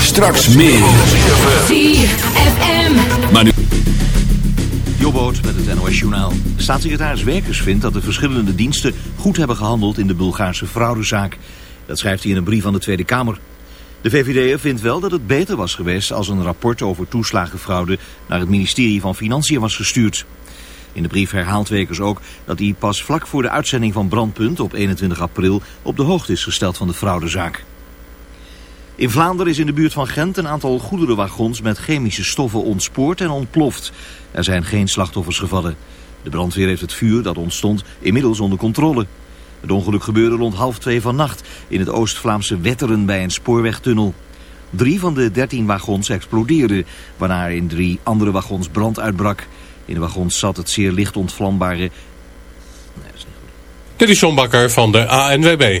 Straks meer. ZFM. Maar nu... Jobboot met het NOS Journaal. Staatssecretaris Werkers vindt dat de verschillende diensten goed hebben gehandeld in de Bulgaarse fraudezaak. Dat schrijft hij in een brief aan de Tweede Kamer. De VVD vindt wel dat het beter was geweest als een rapport over toeslagenfraude naar het ministerie van Financiën was gestuurd. In de brief herhaalt Wekers ook dat hij pas vlak voor de uitzending van Brandpunt op 21 april op de hoogte is gesteld van de fraudezaak. In Vlaanderen is in de buurt van Gent een aantal goederenwagons met chemische stoffen ontspoord en ontploft. Er zijn geen slachtoffers gevallen. De brandweer heeft het vuur dat ontstond inmiddels onder controle. Het ongeluk gebeurde rond half twee van nacht in het Oost-Vlaamse Wetteren bij een spoorwegtunnel. Drie van de dertien wagons explodeerden, waarna in drie andere wagons brand uitbrak. In de wagons zat het zeer licht ontvlambare... Nee, dat is niet goed. Dit is John Bakker van de ANWB.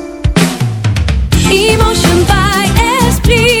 Emotion by Esprit.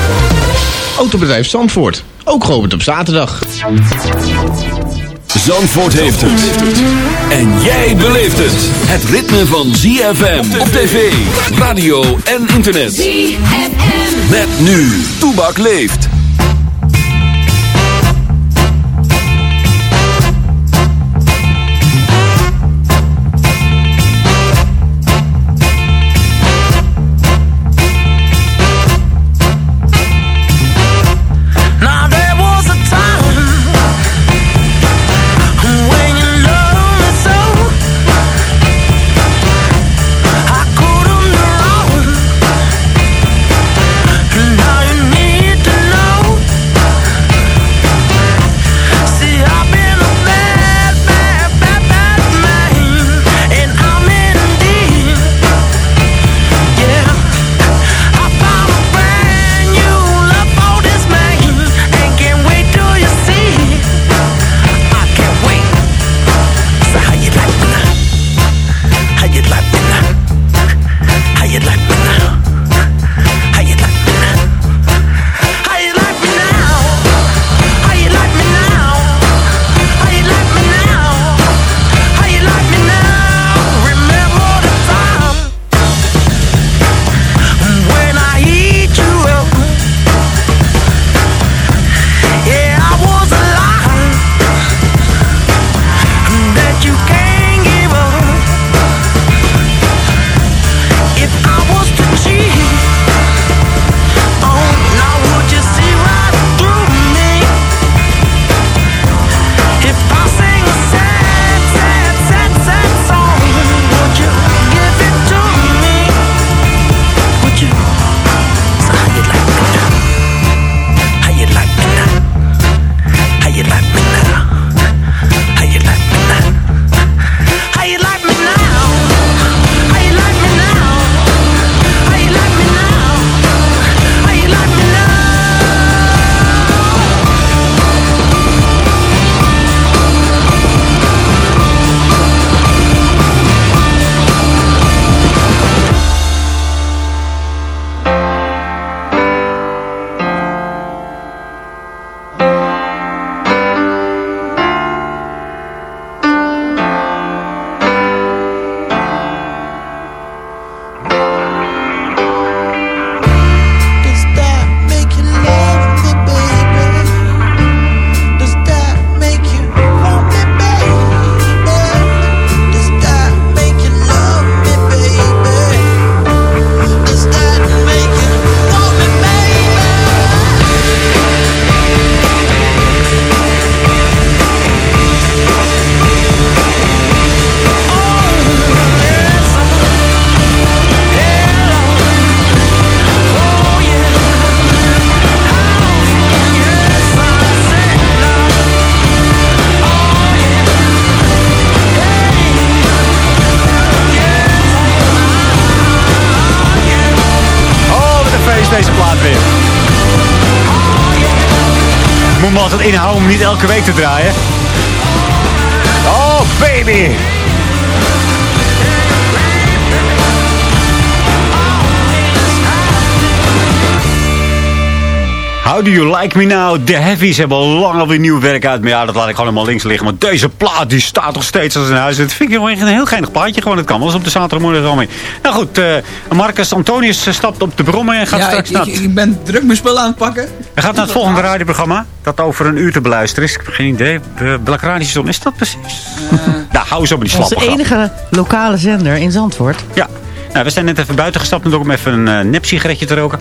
Autobedrijf Zandvoort, ook geopend op zaterdag. Zandvoort heeft het. En jij beleeft het. Het ritme van ZFM op tv, radio en internet. ZFM. Met nu. Toebak leeft. Elke week te draaien. How do you like me now? De Heavies hebben al lang alweer nieuw werk uit. Maar ja, dat laat ik gewoon helemaal links liggen. Maar deze plaat die staat nog steeds als een huis. Dat vind ik wel echt een heel geinig plaatje. Gewoon, het kan wel eens op de zaterdagmorgen al mee. Nou goed, eh, Marcus Antonius eh, stapt op de brommer en gaat Ja, straks ik, naar... ik, ik ben druk mijn spullen aan het pakken. Hij gaat naar het volgende radioprogramma. Dat over een uur te beluisteren is. Ik heb geen idee. Uh, welk radiostation is dat precies? nou, hou eens op met die slappe Onze grap. enige lokale zender in Zandvoort. Ja. Nou, we zijn net even buiten gestapt om even een uh, nep-sigaretje te roken.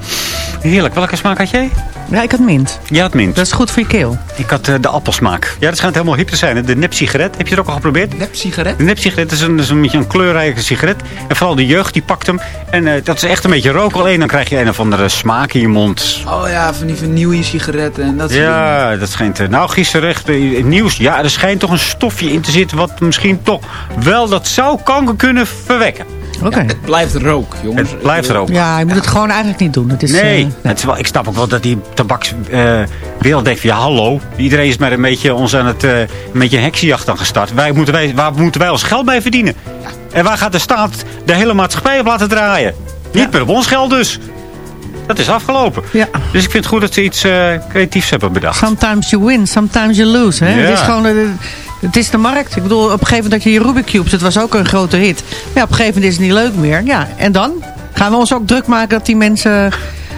Heerlijk. Welke smaak had jij? Ja, ik had mint. Ja, het mint. Dat is goed voor je keel. Ik had uh, de appelsmaak. Ja, dat schijnt helemaal hip te zijn. hè. De nep-sigaret. Heb je het ook al geprobeerd? Nep-sigaret? De nep-sigaret is een, is een beetje een kleurrijke sigaret. En vooral de jeugd die pakt hem. En uh, dat is echt een beetje rook alleen. Dan krijg je een of andere smaak in je mond. Oh ja, van die vernieuwde sigaretten en dat soort Ja, dingen. dat schijnt... Uh, nou, gisteren echt uh, nieuws. Ja, er schijnt toch een stofje in te zitten... wat misschien toch wel dat zou kanker kunnen verwekken. Oké. Okay. Ja, het blijft rook, jongens. Het blijft rook. Ja, je moet het gewoon eigenlijk niet doen. Het is, nee, uh, het is wel, ik snap ook wel dat die tabakswereld denkt van... ja, hallo, iedereen is maar een beetje ons aan het... uh, een beetje een heksenjacht aan gestart. Wij moeten wij, waar moeten wij ons geld bij verdienen? Ja. En waar gaat de staat de hele maatschappij op laten draaien? Niet ja. meer op ons geld dus. Dat is afgelopen. Ja. Dus ik vind het goed dat ze iets uh, creatiefs hebben bedacht. Sometimes you win, sometimes you lose. Hè? Ja. Het is gewoon... Het is de markt. Ik bedoel, op een gegeven moment dat je je Rubik Cubes, dat was ook een grote hit. Ja, op een gegeven moment is het niet leuk meer. Ja, en dan? Gaan we ons ook druk maken dat die mensen...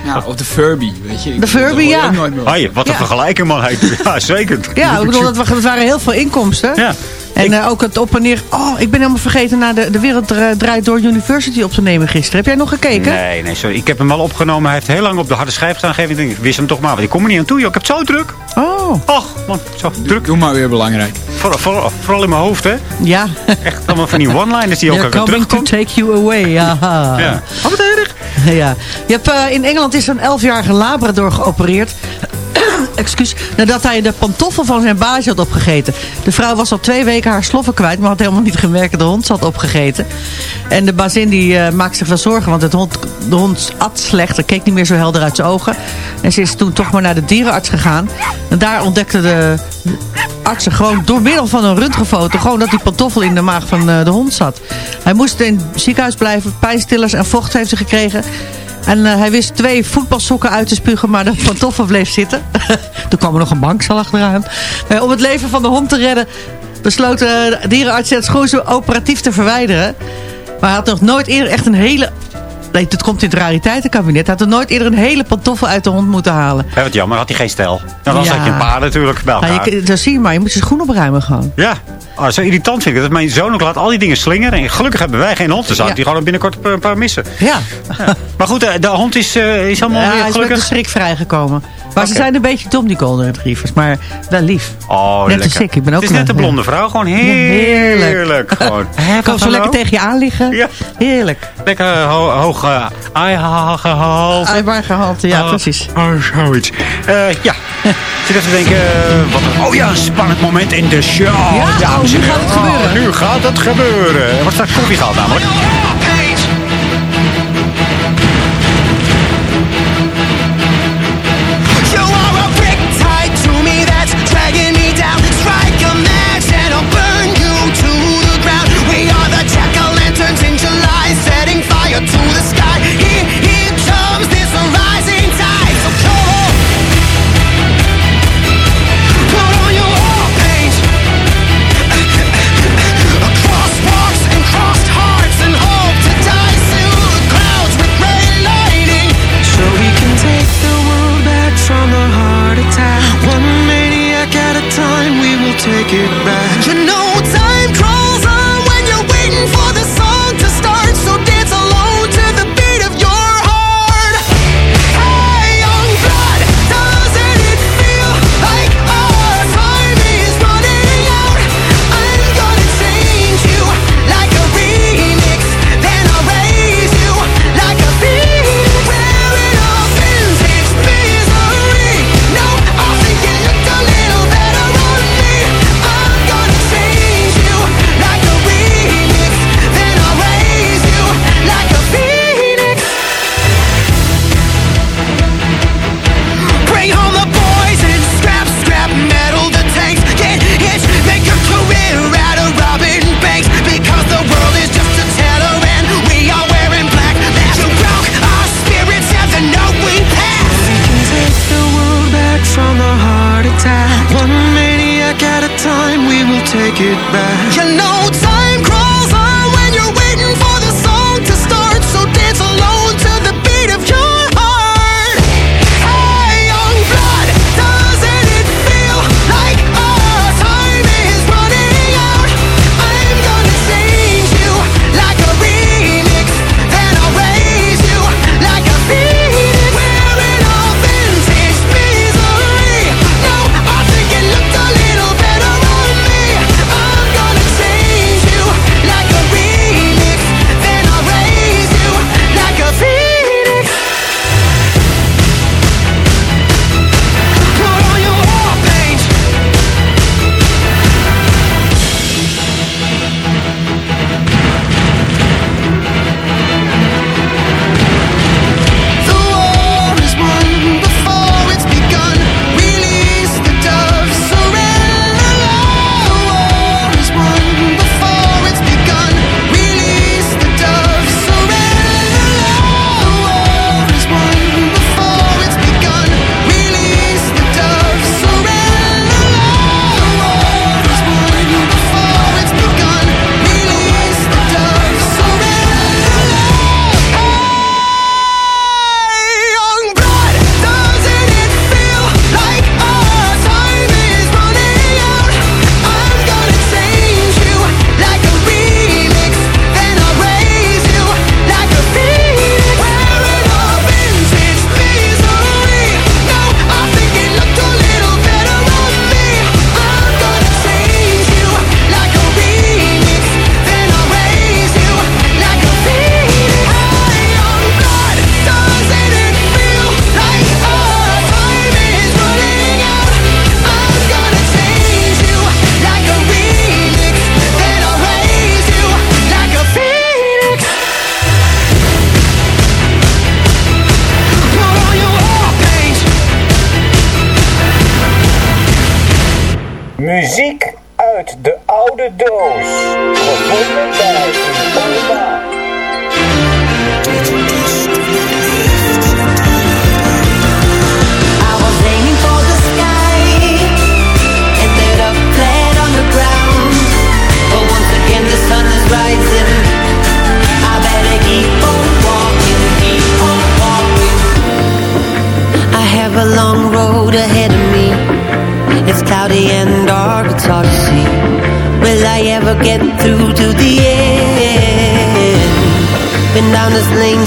Ja, of de Furby, weet je. Ik de Furby, ja. Hoi, wat een ja. vergelijking, man. Ja, zeker. Ja, ik bedoel, dat, dat waren heel veel inkomsten. Ja. En ik... uh, ook het op en neer... Oh, ik ben helemaal vergeten naar de, de Wereld Draait Door University op te nemen gisteren. Heb jij nog gekeken? Nee, nee, sorry. Ik heb hem wel opgenomen. Hij heeft heel lang op de harde schijf staan gegeven. Ik wist hem toch maar, want ik kom er niet aan toe. Joh. Ik heb het zo druk. Oh. Och, man, zo druk. Doe maar weer belangrijk. Vooral, vooral, vooral in mijn hoofd, hè? Ja. Echt allemaal van die one-liners die ook weer terugkomen. to take you away. Aha. Ja. Oh, wat erg. Ja. Je hebt, uh, in Engeland is een 11-jarige Labrador geopereerd. Excuus, nadat hij de pantoffel van zijn baasje had opgegeten. De vrouw was al twee weken haar sloffen kwijt, maar had helemaal niet gemerkt dat de hond zat opgegeten. En de bazin die uh, maakte zich wel zorgen, want het hond, de hond at slecht. Hij keek niet meer zo helder uit zijn ogen. En ze is toen toch maar naar de dierenarts gegaan. En daar ontdekte de artsen gewoon door middel van een röntgenfoto... gewoon dat die pantoffel in de maag van uh, de hond zat. Hij moest in het ziekenhuis blijven, pijnstillers en vocht heeft ze gekregen... En uh, hij wist twee voetbalsokken uit te spugen, maar de pantoffel bleef zitten. Toen kwam er nog een banksel achteraan. Uh, om het leven van de hond te redden, besloot de dierenarts het schoon zo operatief te verwijderen. Maar hij had nog nooit eerder echt een hele... Nee, dit komt in het rariteitenkabinet. Hij had er nooit eerder een hele pantoffel uit de hond moeten halen. Ja, wat jammer, had hij geen stijl. Nou, dan ja. had je een paar natuurlijk bij elkaar. Ja, je, dat zie je maar, je moet je schoen opruimen gewoon. Ja, oh, zo irritant vind ik dat mijn zoon ook laat al die dingen slingeren. En gelukkig hebben wij geen hond, dus ja. die gewoon binnenkort een paar missen. Ja. ja. Maar goed, de hond is, uh, is allemaal ja, weer gelukkig. gelukkig. is met de schrik vrijgekomen. Maar okay. ze zijn een beetje dom, die golden retrievers. Maar wel lief. Oh, net lekker. als ik. ik ben ook het is net een blonde vrouw. Gewoon heerlijk. heerlijk gewoon. Kan zo lekker tegen je aan liggen. Ja. Heerlijk. Lekker ho hoog uh, eihaargehalte. Eihaargehalte, ja, uh, precies. Oh, zoiets. Uh, ja. Zit even te denken... Wat een, oh ja, een spannend moment in de show. Ja, dames oh, nu gaat het gebeuren. Oh, nu gaat het gebeuren. Er wordt straks koffie gehaald namelijk. Take it back. You know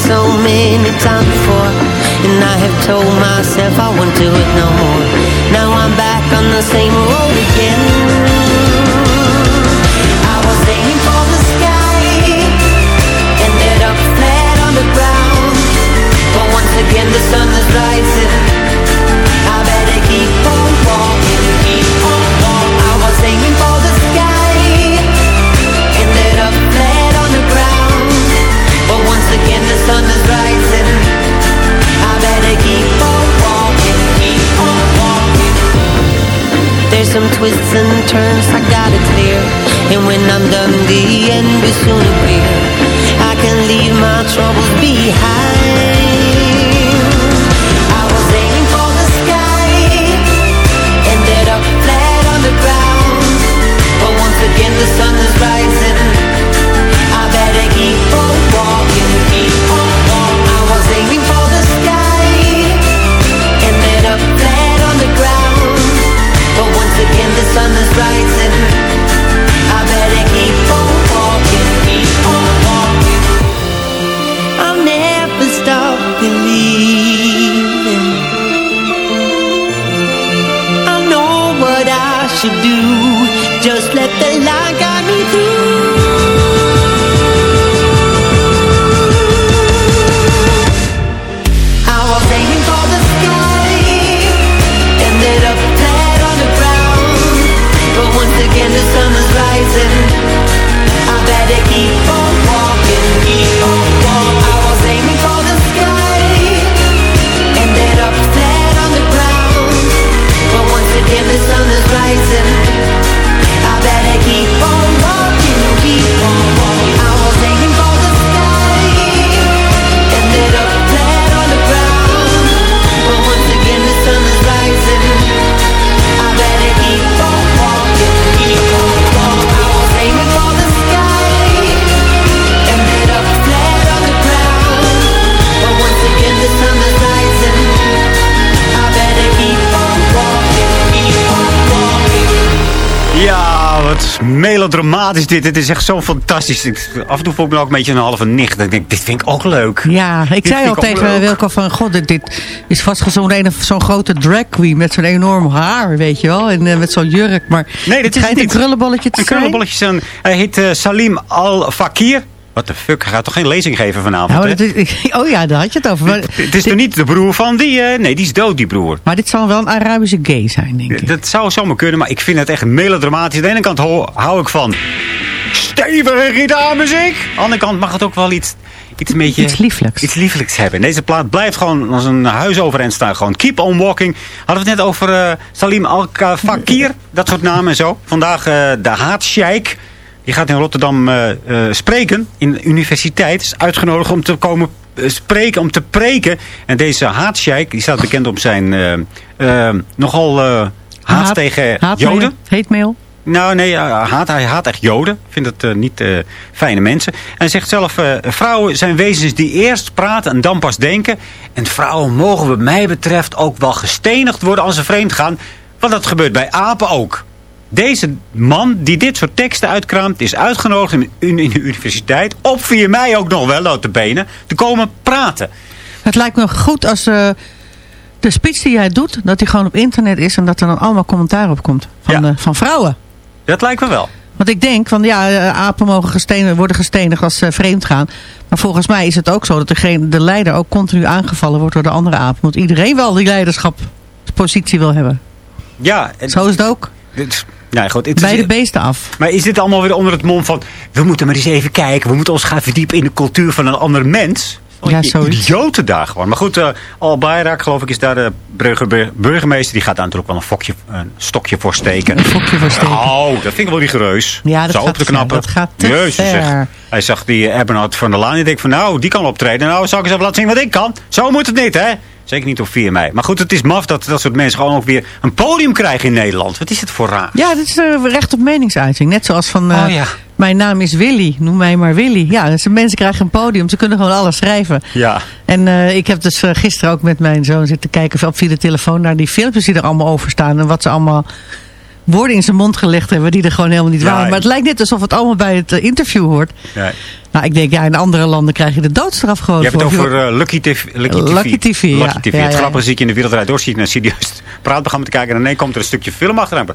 so many times before And I have told myself I won't do it no more. Now I'm back on the same road twists and turns, I got it clear. And when I'm done, the end will soon appear. I can leave my troubles behind. I was aiming for the sky, ended up flat on the ground. But once again, the sun. Melodramatisch dit. Het is echt zo fantastisch. Af en toe voel ik me ook een beetje een halve nicht. Ik denk, dit vind ik ook leuk. Ja, ik Dit zei al tegen. Wilco van... God, dit, dit is vast zo'n grote drag queen met zo'n enorm haar, weet je wel. En eh, met zo'n jurk. Maar Nee, dit is het een niet. krullenbolletje te Een zijn. krullenbolletje zijn. Hij heet eh, Salim Al-Fakir. Wat de fuck, hij gaat toch geen lezing geven vanavond, Nou, hè? dat is- oh ja, daar had je het over. Maar, Het is toch niet de broer van die... eh, nee, die is dood, die broer. maar dit zal wel een Arabische gay zijn, denk ik. Dat zou zomaar kunnen, maar ik vind het echt melodramatisch. Aan de ene kant ho- hou ik van stevige gitaarmuziek. Aan de andere kant mag het ook wel iets, iets, een beetje, Iets lieflijks. iets lieflijks hebben. Deze plaat blijft gewoon als een huis overeind staan. Gewoon keep on walking. Hadden we het net over eh, Salim Al-Fakir. Dat soort namen en zo. Vandaag eh, de haatsjeik. Die gaat in Rotterdam eh, eh, spreken in de universiteit. Is uitgenodigd om te komen eh, spreken, om te preken. En deze haatsjeik, die staat bekend om zijn nogal eh, haat, tegen haatmail, Joden. Heetmail. Nou, nee, hij haat, hij haat echt Joden. Vindt het niet fijne mensen. En hij zegt zelf, vrouwen zijn wezens die eerst praten en dan pas denken. En vrouwen mogen wat mij betreft ook wel gestenigd worden als ze vreemd gaan. Want dat gebeurt bij apen ook. Deze man die dit soort teksten uitkraamt... is uitgenodigd in, in de universiteit... op 4 mei ook nog wel, notabene... te komen praten. Het lijkt me goed als eh, de speech die jij doet... dat die gewoon op internet is... en dat er dan allemaal commentaar op komt. Van, Ja. eh, van vrouwen. Dat lijkt me wel. Want ik denk van ja, eh, apen mogen gestenigd, worden gestenigd als ze vreemd gaan. Maar volgens mij is het ook zo dat degene, de leider ook continu aangevallen wordt door de andere apen. Want iedereen wel die leiderschapspositie wil hebben. Ja, en- Zo is het ook. Dit- ja, goed, het Bij de beesten af. Maar is dit allemaal weer onder het mom van... we moeten maar eens even kijken, we moeten ons gaan verdiepen in de cultuur van een ander mens? Ja, Je zoiets. idioten daar gewoon. Maar goed, eh Al Bayrak, geloof ik, is daar de burger- burgemeester. Die gaat daar natuurlijk wel een, fokje, een stokje voor steken. Een fokje voor steken. Oh, dat vind ik wel rigoureus. Ja, dat Zo gaat op te ver. Dat gaat te Jezus, ver. zeg. Hij zag die eh, Eberhard van der Laan. En ik denk van, nou, die kan optreden. Nou, zal ik eens even laten zien wat ik kan. Zo moet het niet, hè? Zeker niet op 4 mei. Maar goed, het is maf dat dat soort mensen gewoon ook weer een podium krijgen in Nederland. Wat is het voor raar? Ja, dit is eh, recht op meningsuiting. Net zoals van, eh, Oh, ja. mijn naam is Willy, noem mij maar Willy. Ja, dus mensen krijgen een podium, ze kunnen gewoon alles schrijven. Ja. En eh, ik heb dus gisteren ook met mijn zoon zitten kijken op via de telefoon naar die filmpjes die er allemaal over staan. En wat ze allemaal woorden in zijn mond gelegd hebben die er gewoon helemaal niet Ja, waren. Maar het lijkt net alsof het allemaal bij het eh, interview hoort. Ja. Nou, ik denk, ja, in andere landen krijg je de doodstraf gewoon Je hebt het voor. over eh, Lucky TV. Lucky TV. Lucky TV. Lucky TV. Ja, het grappige zie je in de Wereldrijd door. Zie je een serieus praatprogramma te kijken. En ineens komt er een stukje film achteraan.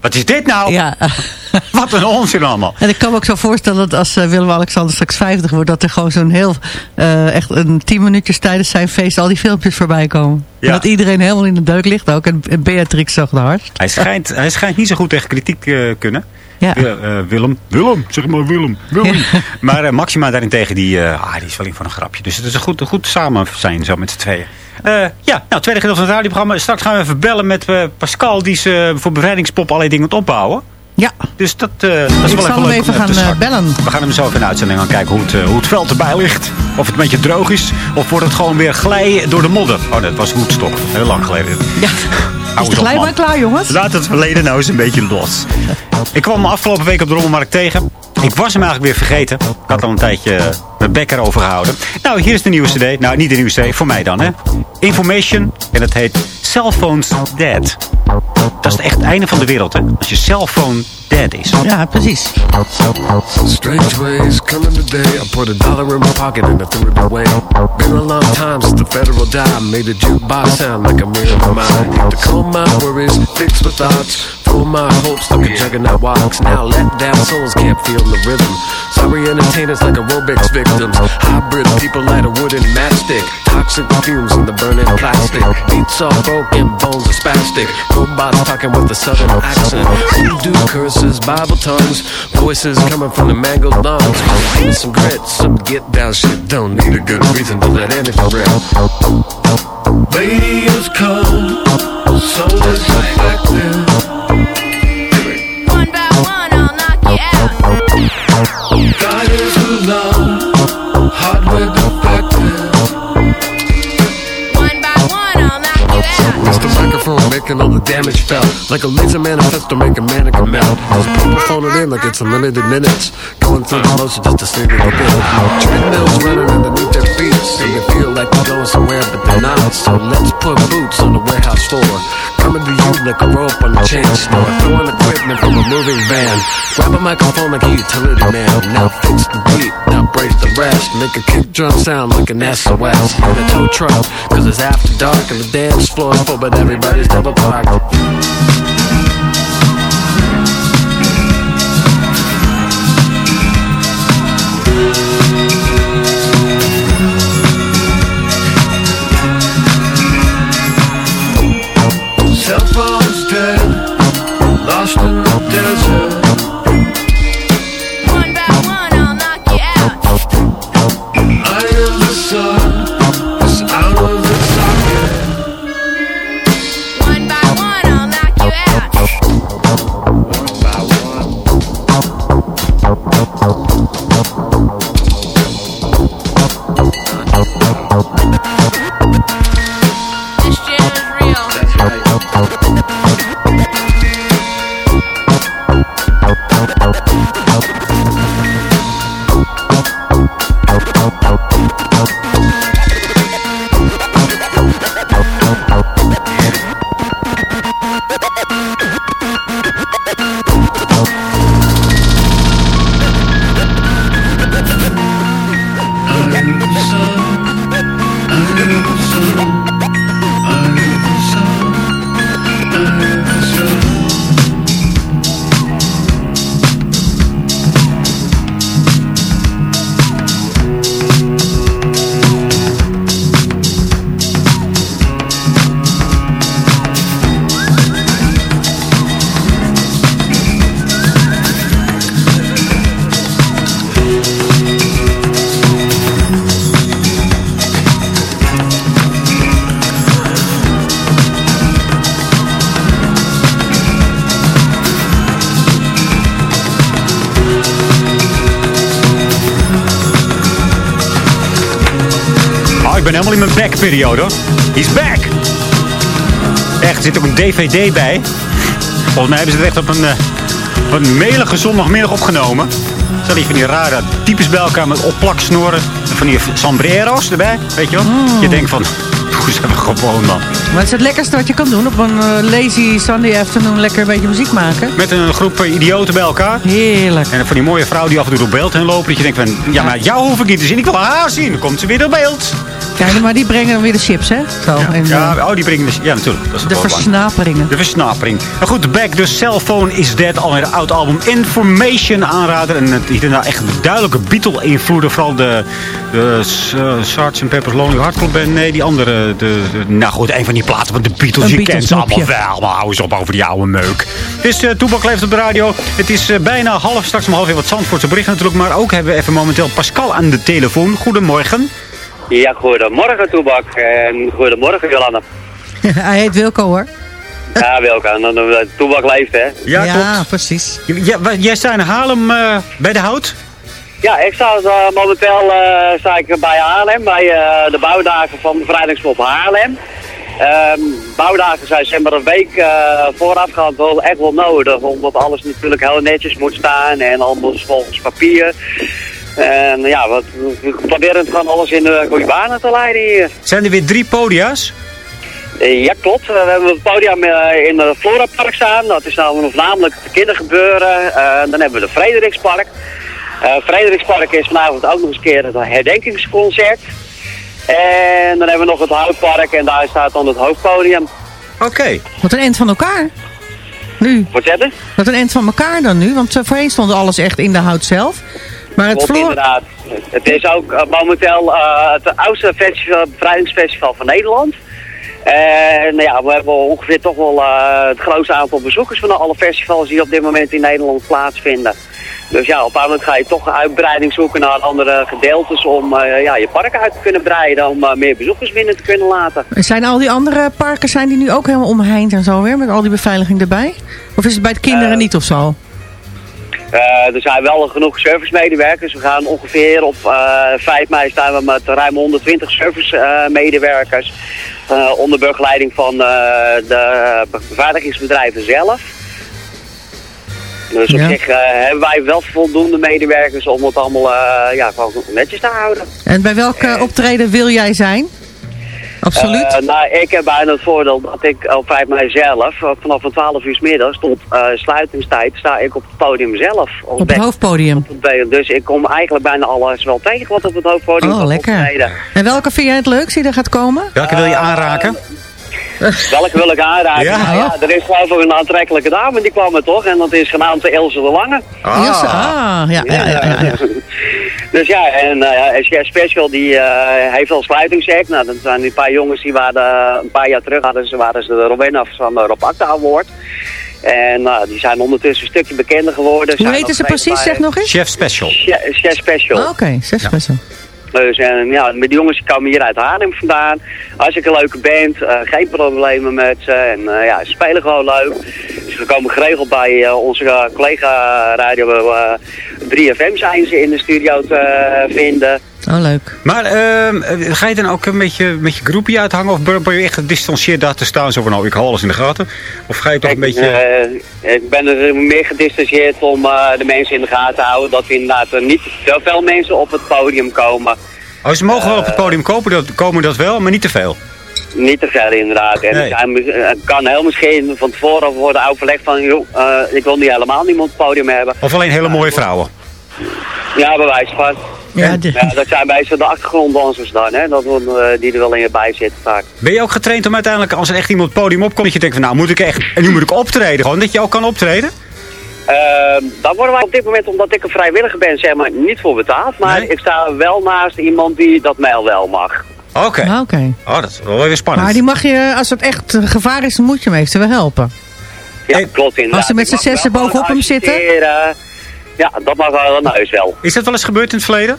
Wat is dit nou? Ja. Wat een onzin allemaal. En ik kan me ook zo voorstellen dat als eh, Willem-Alexander straks 50 wordt... dat er gewoon zo'n heel, eh, echt een 10 minuutjes tijdens zijn feest... al die filmpjes voorbij komen. Ja. En dat iedereen helemaal in de deuk ligt ook. En, en Beatrix zo de hardst. Hij schijnt, hij schijnt niet zo goed tegen kritiek te kunnen. Ja. Wil- eh, Willem. Willem, zeg maar Willem. Willem. Maar Maxima daarentegen, die, eh, ah, die is wel in voor een grapje. Dus het is een goed, een goed samen zijn zo met z'n tweeën. Eh, ja, nou, tweede gedeelte van het radioprogramma. Straks gaan we even bellen met eh, Pascal. Die is eh, voor bevrijdingspop allerlei dingen aan het opbouwen. Ja, Dus dat, eh, dat is wel ik even zal hem leuk even gaan bellen. We gaan hem zo even in uitzending gaan kijken hoe het, hoe het veld erbij ligt. Of het een beetje droog is. Of wordt het gewoon weer glijden door de modder. Oh, dat was Woodstock. Heel lang geleden. Ja. Is glijbaan man. klaar, jongens? Laat het verleden nou eens een beetje los. Ik kwam afgelopen week op de Rommelmarkt tegen. Ik was hem eigenlijk weer vergeten. Ik had al een tijdje mijn bek erover gehouden. Nou, hier is de nieuwe cd. Nou, niet de nieuwe cd, voor mij dan, hè. Information. En het heet Cellphones Dead. Dat is echt het einde van de wereld, hè. Als je cellphone dead is. Ja, precies. Strange ways coming today. I put a dollar in my pocket and I threw it away. Been a long time since the federal dime made the jukebox sound like a mirror of mine. To calm my worries, fix my thoughts, full my hopes like a oh, juggernaut walks. Now let down souls can't feel the rhythm. Sorry entertainers like aerobics victims. Hybrid people light a wooden matchstick. Toxic fumes in the burning plastic. Beats all broken, bones are spastic. Robots talking with a southern accent. Voodoo curses, Bible tongues. Voices coming from the mangled lungs. Give some grit, some get down shit. Don't need a good reason to let anything rip. Radio's cold, so disaffected. Out. Guidance alone, hardware defective. One by one, I'll knock you out. It's the microphone making all the damage felt. Like a laser manifesto making mannequin melt. People phone it in like it's unlimited minutes. Going through the motion just to see it again. Treadmills running underneath their feet. So you feel like you're going somewhere, but they're not. So let's put boots on the warehouse floor. Coming to you like a rope on a chain store. Throwing equipment from a moving van. Grab a microphone like a utility man. Now fix the beat, now break the rest. Make a kick drum sound like an SOS. In a tow truck, cause it's after dark and the dance floor's full, but everybody's double parked. Hoor. He's back! Echt, er zit ook een DVD bij. Volgens mij hebben ze het echt op een, eh, op een melige zondagmiddag opgenomen. Zo die van die rare types bij elkaar met opplaksnoren. En van die sombrero's erbij, weet je wel. Je denkt van, doe ze gewoon man. Maar het is het lekkerste wat je kan doen. Op een eh, lazy Sunday afternoon lekker een beetje muziek maken. Met een groep eh, idioten bij elkaar. Heerlijk. En van die mooie vrouw die af en toe door beeld heen lopen. Dat je denkt van, ja maar jou hoef ik niet te zien. Ik wil haar zien. Dan komt ze weer door beeld. Kijk, maar die brengen dan weer de chips, hè? Zo. en, Ja, eh, oh, die brengen de... Ja, natuurlijk. Dat is de versnaperingen. De versnapering. Maar goed, de Back, de Cellphone is Dead. Alweer een oud album. Information aanrader. En het is nou echt duidelijke Beatle-invloeden. Vooral de, de uh, Sgt. Pepper's Lonely Heart Club Band. Nee, die andere. De, de- nou goed, een van die platen van de Beatles. Een je kent ze allemaal wel. Maar hou eens op over die oude meuk. Het is uh, Toebak leeft op de radio. Het is eh, bijna half, straks om half weer wat Zandvoortse berichten natuurlijk. Maar ook hebben we even momenteel Pascal aan de telefoon. Goedemorgen. Ja, goedemorgen Toebak en goedemorgen Jolanda. Hij heet Wilco, hoor. Ja, welke. En dan eh, Toebak leeft, hè? Ja, klopt. precies. Ja, jij staat in Haarlem eh, bij de Hout? Ja, ik sta eh, momenteel eh, sta ik bij Haarlem, bij eh, de bouwdagen van Bevrijdingsclub Haarlem. Ehm, bouwdagen zijn zeg maar een week eh voorafgaand wel echt wel nodig, omdat alles natuurlijk heel netjes moet staan en alles volgens papier. En ja, wat, we proberen het gewoon alles in de goede banen te leiden hier. Zijn er weer drie podia's? Eh, Ja, klopt. Eh, We hebben het podium eh, in het Florapark staan. Dat is nou voornamelijk het kindergebeuren. Eh, dan hebben we de Frederikspark. Eh Frederikspark is vanavond ook nog eens een keer het herdenkingsconcert. En dan hebben we nog het Houtpark en daar staat dan het hoofdpodium. Oké. Wat een eind van elkaar. Nu. Wat zeggen? Wat een eind van elkaar dan nu. Want eh, voorheen stond alles echt in de hout zelf. Maar het Klopt, inderdaad. Het is ook eh, momenteel eh, het oudste festival, bevrijdingsfestival van Nederland. En nou ja, we hebben ongeveer toch wel eh, het grootste aantal bezoekers van alle festivals die op dit moment in Nederland plaatsvinden. Dus ja, op een moment ga je toch uitbreiding zoeken naar andere gedeeltes om ja, je park uit te kunnen breiden, om meer bezoekers binnen te kunnen laten. Zijn al die andere parken zijn die nu ook helemaal omheind en zo weer? Met al die beveiliging erbij? Of is het bij de kinderen niet of zo? Eh, er zijn wel genoeg servicemedewerkers. We gaan ongeveer op eh 5 mei staan we met ruim 120 servicemedewerkers. eh onder begeleiding van eh, de bevaardigingsbedrijven zelf. Dus op Ja. zich eh, hebben wij wel voldoende medewerkers om het allemaal eh, ja, gewoon netjes te houden. En bij welke optreden wil jij zijn? Absoluut. Eh, nou, ik heb bijna het voordeel dat ik op 5 mei zelf, eh, vanaf een 12 uur 's middags tot eh, sluitingstijd, sta ik op het podium zelf. Op het hoofdpodium. op het be- Dus ik kom eigenlijk bijna alles wel tegen wat op het hoofdpodium Oh, lekker. optreden. En welke vind jij het leukst die er gaat komen? Welke wil je aanraken? Welke wil ik aanraken? Ja? Nou ja, er is geloof ik een aantrekkelijke dame, die kwam er toch. En dat is genaamd Ilse de Lange. Ilse, ah, ja, ja, ja, ja, ja. Dus ja, en eh ja, SGS Special die eh, heeft al sluitingsact. Nou, dat zijn die paar jongens die waren eh, een paar jaar terug hadden ze, waren ze de Robin af van de Rob Acta Award. En nou, die zijn ondertussen een stukje bekender geworden. Hoe heten ze precies, bij- zeg nog eens? Chef Special. Chef Chef Special. Oh, Oké, best wel. Dus en, ja, met die jongens komen hier uit Haarlem vandaan. Hartstikke leuke band, eh, geen problemen met ze. En eh, ja, ze spelen gewoon leuk. Dus we komen geregeld bij eh, onze eh, collega Radio eh 3FM zijn ze in de studio te eh, vinden. Oh, leuk. Maar ehm, eh, ga je dan ook een beetje met je groepje uithangen? Of ben je echt gedistanceerd daar te staan? Zo van, nou, ik hou alles in de gaten. Of ga je toch een beetje... Eh, ik ben er meer gedistanceerd om eh, de mensen in de gaten te houden. Dat er inderdaad eh, niet te veel mensen op het podium komen. Oh, ze mogen wel op het podium kopen, dat, komen dat wel, maar niet te veel. Niet te ver inderdaad. En Nee. er zijn, het kan heel misschien van tevoren worden overlegd van... Joh, eh, ik wil niet helemaal niemand op het podium hebben. Of alleen hele mooie vrouwen. Ja, bewijs van. Ja, de- Ja, dat zijn meestal de achtergronddansers dan, hè. Dat, eh, die er wel in bij zitten vaak. Ben je ook getraind om uiteindelijk, als er echt iemand op het podium opkomt... dat je denkt van, nou moet ik echt, en nu moet ik optreden. Gewoon dat je ook kan optreden? Ehm daar worden wij op dit moment, omdat ik een vrijwilliger ben, zeg maar, niet voor betaald. Maar ik sta wel naast iemand die dat mijl wel mag. Oké. Ah, Oké. Oh, dat is wel weer spannend. Maar die mag je, als het echt eh, gevaar is, dan moet je hem eventueel helpen. Ja, klopt inderdaad. Als ze met z'n zessen bovenop hem zitten? Ja, dat mag wel naar huis wel. Is dat wel eens gebeurd in het verleden?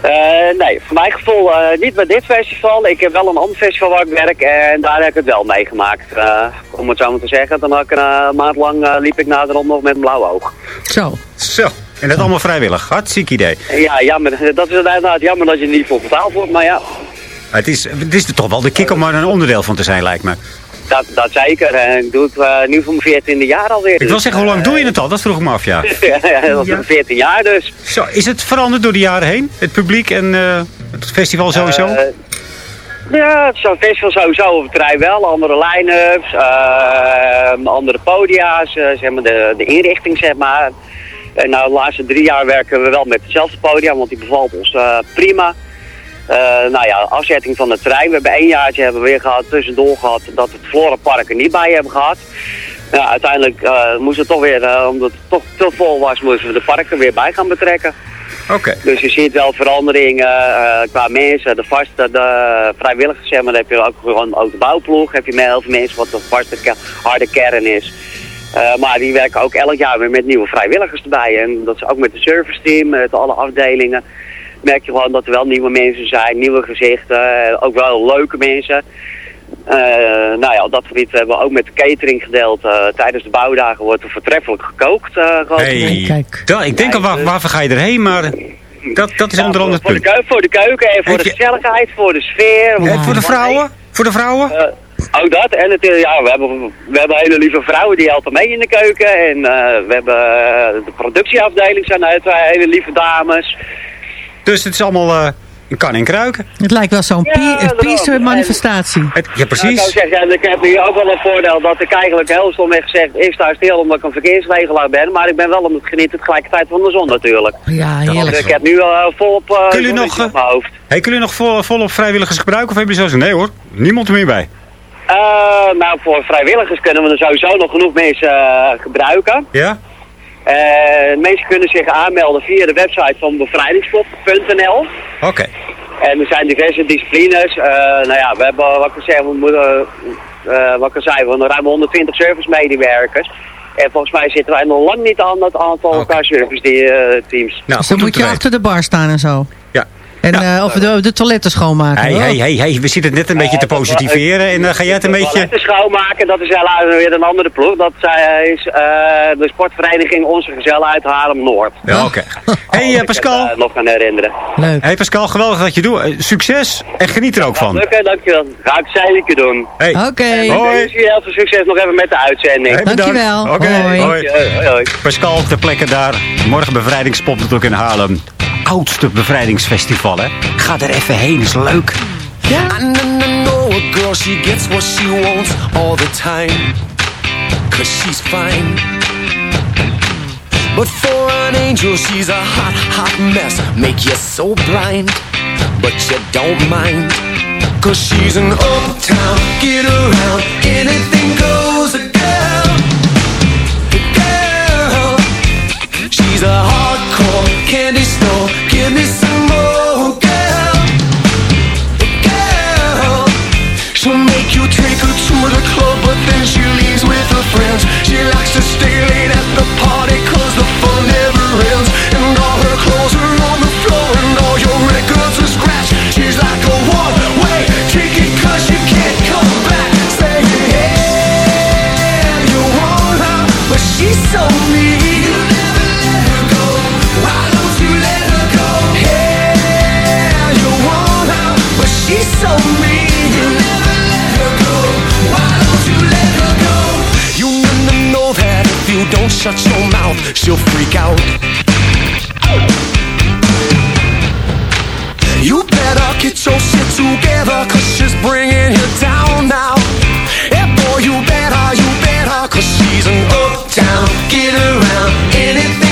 Eh, nee, voor mijn gevoel eh, niet bij dit festival. Ik heb wel een ander festival waar ik werk en daar heb ik het wel meegemaakt. Eh, om het zo maar te zeggen, dan had ik een eh, maand lang eh, liep ik na de rond nog met een blauw oog. Zo. Zo. En dat allemaal vrijwillig. Hartstikke idee. Ja, jammer. Dat is inderdaad jammer dat je er niet voor betaald wordt, maar ja, Het is, het is toch wel de kick om er een onderdeel van te zijn, lijkt me. Dat, dat zeker. En ik doe het eh, nu voor mijn veertiende jaar alweer. Ik wil zeggen, hoe lang doe je het al? Dat vroeg ik me af, ja. ja, dat is 14 jaar dus. Zo, is het veranderd door de jaren heen? Het publiek en eh, het festival sowieso? Eh, ja, het is zo'n festival sowieso terrein wel. Andere line-ups, eh, andere podia's, eh, zeg maar de, de inrichting zeg maar. En nou, de laatste drie jaar werken we wel met hetzelfde podium, want die bevalt ons eh, prima. Eh, nou ja, afzetting van het terrein. We hebben één jaartje hebben we weer gehad, tussendoor gehad, dat we het Florapark er niet bij hebben gehad. Ja, uiteindelijk eh, moesten we toch weer, eh, omdat het toch te vol was, moesten we de parken er weer bij gaan betrekken. Oké. Dus je ziet wel veranderingen qua mensen, de vaste, de vrijwilligers, zeg maar, dan heb je ook gewoon ook de bouwploeg, heb je heel veel mensen wat de vaste harde kern is. Maar die werken ook elk jaar weer met nieuwe vrijwilligers erbij. En dat is ook met de service team, met alle afdelingen. Merk je gewoon dat er wel nieuwe mensen zijn, nieuwe gezichten, eh, ook wel leuke mensen. Eh, nou ja, op dat gebied hebben we ook met de catering gedeeld. Eh, tijdens de bouwdagen wordt er voortreffelijk gekookt. eh geloof ik. Hey, dat, ik denk al, waar, waarvoor ga je erheen? Maar dat, dat is Ja, onder andere voor, de punt. voor de keuken en voor Heb de gezelligheid, voor de sfeer. En voor de vrouwen? Voor de vrouwen? Ook dat. En het, ja, we, hebben, we hebben hele lieve vrouwen die helpen mee in de keuken. En eh, we hebben de productieafdeling zijn uit twee hele lieve dames. Dus het is allemaal eh een kan en kruiken. Het lijkt wel zo'n pe- peace manifestatie. ja, Nou, ik precies. zou zeggen, en ik heb hier ook wel een voordeel dat ik eigenlijk heel stom heb gezegd, ik sta stil omdat ik een verkeersregelaar ben. Maar ik ben wel om het genieten tegelijkertijd van de zon natuurlijk. Ja, Dus heerlijk. ik heb nu uh, volop uh, Kunnen jullie nog, op mijn hoofd. Hey, kunnen jullie nog vol, volop vrijwilligers gebruiken? Of hebben jullie zo nee hoor, niemand er meer bij? Eh, nou, voor vrijwilligers kunnen we er sowieso nog genoeg mensen eh, gebruiken. Ja? Eh, mensen kunnen zich aanmelden via de website van bevrijdingspop.nl. Oké. En er zijn diverse disciplines. Eh, nou ja, we hebben, wat ik al zei, we moeten, eh, wat ik al zei, we hebben ruim 120 servicemedewerkers. En volgens mij zitten wij nog lang niet aan dat aantal qua service die, teams. Nou, dus dan moet je achter de bar staan en zo. Ja. En eh, of de, de toiletten schoonmaken. Hey, hey, hey, hey, we zitten het net een beetje te positiveren. En dan ga jij het een beetje... Toiletten schoonmaken, dat is helaas weer een andere ploeg. Dat zij- is eh, de sportvereniging Onze Gezellen uit Haarlem-Noord. Ja, oké. Hey eh, Pascal. Ik nog kan herinneren. Leuk. Hey Pascal, geweldig dat je doet. Eh, succes en geniet er ook van. Oké, dankjewel. Ga ik zeker doen. Hey. Oké. En Hoi. ik wens jullie heel veel succes nog even met de uitzending. Hey. Dankjewel. Oké, Hoi. hoi. Hoi, hoi. Pascal op de plekken daar. Morgen bevrijdingspop natuurlijk in Haarlem. Oudste bevrijdingsfestival, hè? Ga er even heen, is leuk. Know a girl, she gets what she wants all the time. Cause she's fine. But for an angel, she's a hot, hot mess. Make you so blind, but you don't mind. Cause she's an uptown, get around, anything goes, a. Girl, she's a hardcore candy store. Give me some more, girl. Girl, she'll make you take her to the club, but then she leaves with her friends. Shut your mouth, she'll freak out. You better get your shit together, cause she's bringing you down now. Yeah, boy, you better, you better, cause she's an uptown, get around, anything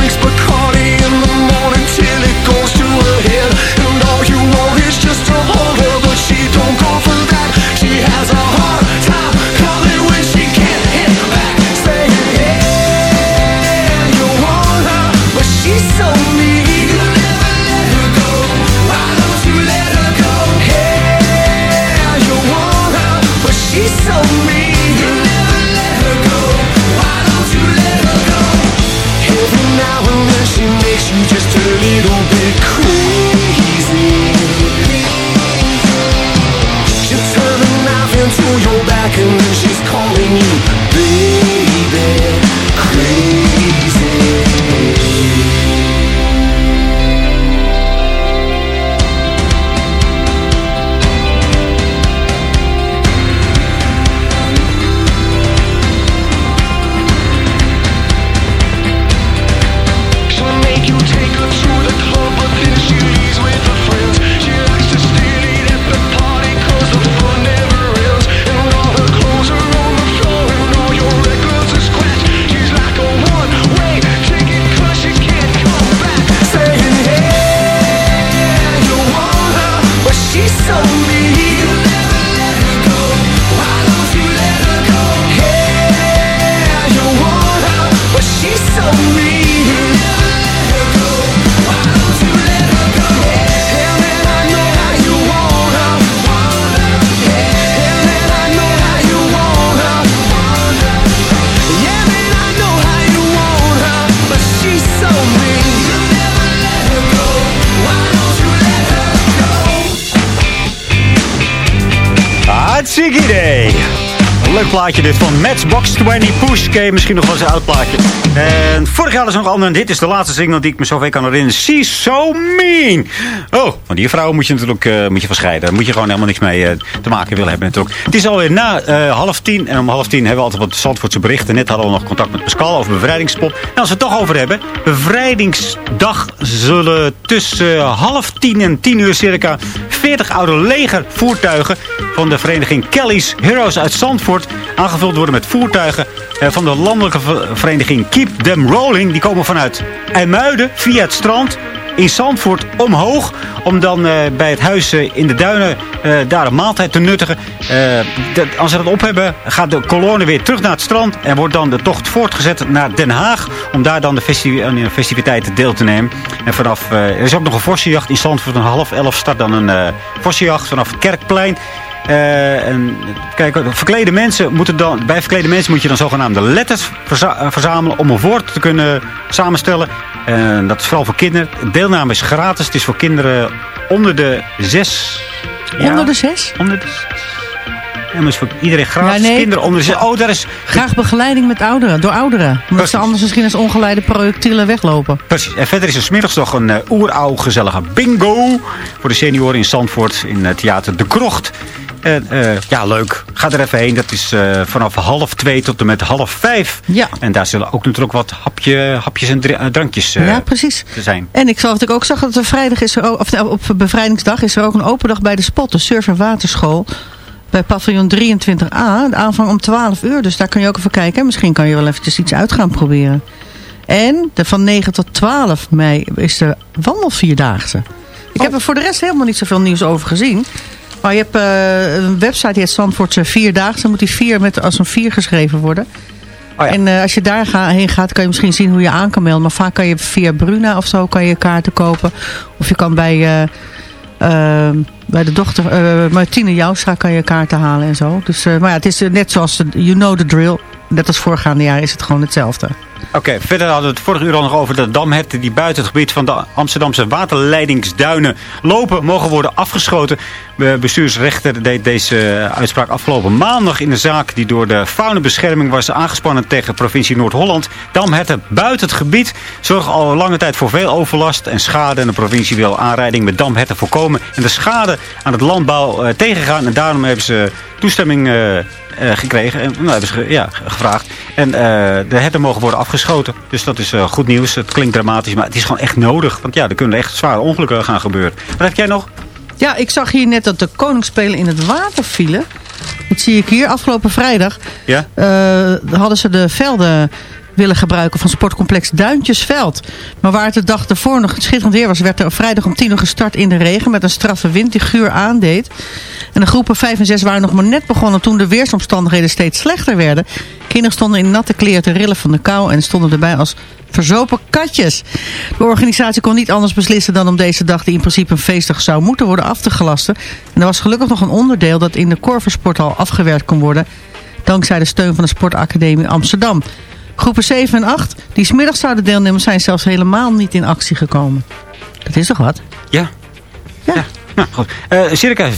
drinks, but dit van Matchbox 20 Push. Ken je misschien nog wel eens een. En vorig jaar was nog ander. En dit is de laatste single die ik me zoveel kan herinneren. She's so mean. Oh, van die vrouw moet je natuurlijk uh, moet je verscheiden. Daar moet je gewoon helemaal niks mee uh, te maken willen hebben natuurlijk. Het is alweer na uh, half tien. En om half tien hebben we altijd wat Zandvoortse berichten. Net hadden we nog contact met Pascal over bevrijdingspop. En als we het toch over hebben. Bevrijdingsdag zullen tussen half tien en tien uur circa 40 oude legervoertuigen van de vereniging Kelly's Heroes uit Zandvoort aangevuld worden met voertuigen eh, van de landelijke vereniging Keep Them Rolling. Die komen vanuit IJmuiden via het strand in Zandvoort omhoog. Om dan uh, bij het huis uh, in de duinen uh, daar een maaltijd te nuttigen. Als ze dat op hebben, gaat de kolonne weer terug naar het strand. En wordt dan de tocht voortgezet naar Den Haag. Om daar dan de festi festiviteiten deel te nemen. En vanaf, er is ook nog een vossenjacht in Zandvoort. Om half elf start dan een vossenjacht vanaf het Kerkplein. Uh, en kijk, verklede mensen moeten dan, bij verklede mensen moet je dan zogenaamde letters verza verzamelen om een woord te kunnen samenstellen. En dat is vooral voor kinderen. Deelname is gratis. Het is voor kinderen onder de zes. Onder de zes? Onder de zes. Amersfoort. Iedereen gratis. Ja, nee. Kinderen onder de... Oh, daar is... Graag begeleiding met ouderen, door ouderen. Omdat ze anders misschien als ongeleide projectielen weglopen. Precies. En verder is er smiddags nog een uh, oerouw gezellige bingo. Voor de senioren in Zandvoort in het theater De Krocht. En uh, ja, leuk. Ga er even heen. Dat is uh, vanaf half twee tot en met half vijf. Ja. En daar zullen ook natuurlijk wat hapje, hapjes en drankjes uh, ja, precies. te zijn. En ik zal natuurlijk ook zeggen dat er vrijdag is er ook, of op bevrijdingsdag is er ook een open dag bij de Spot, de Surf- en Waterschool. Bij paviljoen 23a, de aanvang om 12 uur. Dus daar kun je ook even kijken. Misschien kan je wel eventjes iets uit gaan proberen. En de van 9 tot 12 mei is de wandelvierdaagse. Ik heb er voor de rest helemaal niet zoveel nieuws over gezien. Maar je hebt uh, een website die heet Zandvoortse Vierdaagse. Dan moet die vier met als een vier geschreven worden. Oh ja. En uh, als je daar ga, heen gaat, kan je misschien zien hoe je aan kan melden. Maar vaak kan je via Bruna of zo kan je kaarten kopen. Of je kan bij, uh, bij de dochter Martine Joustra kan je kaarten halen en zo. Dus, maar ja, het is net zoals, de, you know the drill. Net als voorgaande jaar is het gewoon hetzelfde. Oké, verder hadden we het vorige uur al nog over de damherten die buiten het gebied van de Amsterdamse waterleidingsduinen lopen, mogen worden afgeschoten. De bestuursrechter deed deze uitspraak afgelopen maandag in een zaak die door de faunabescherming was aangespannen tegen provincie Noord-Holland. Damherten buiten het gebied zorgen al lange tijd voor veel overlast en schade. En de provincie wil aanrijding met damherten voorkomen en de schade aan het landbouw uh, tegengaan. En daarom hebben ze toestemming uh, gekregen. En nou, hebben ze ja, gevraagd. En de herten mogen worden afgeschoten. Dus dat is uh, goed nieuws. Het klinkt dramatisch, maar het is gewoon echt nodig. Want ja, er kunnen echt zware ongelukken gaan gebeuren. Wat heb jij nog? Ja, ik zag hier net dat de koningsspelen in het water vielen. Dat zie ik hier. Afgelopen vrijdag ja? uh, hadden ze de velden willen gebruiken van sportcomplex Duintjesveld. Maar waar het de dag ervoor nog schitterend weer was... werd er vrijdag om tien uur gestart in de regen... met een straffe wind die guur aandeed. En de groepen 5 en 6 waren nog maar net begonnen... toen de weersomstandigheden steeds slechter werden. Kinderen stonden in natte kleren te rillen van de kou... en stonden erbij als verzopen katjes. De organisatie kon niet anders beslissen dan om deze dag... die in principe een feestdag zou moeten worden af te gelasten. En er was gelukkig nog een onderdeel... dat in de Korversporthal afgewerkt kon worden... dankzij de steun van de Sportacademie Amsterdam... Groepen 7 en 8, die smiddags zouden deelnemen, zijn zelfs helemaal niet in actie gekomen. Dat is toch wat? Ja. Ja. ja. Nou, goed. Uh, circa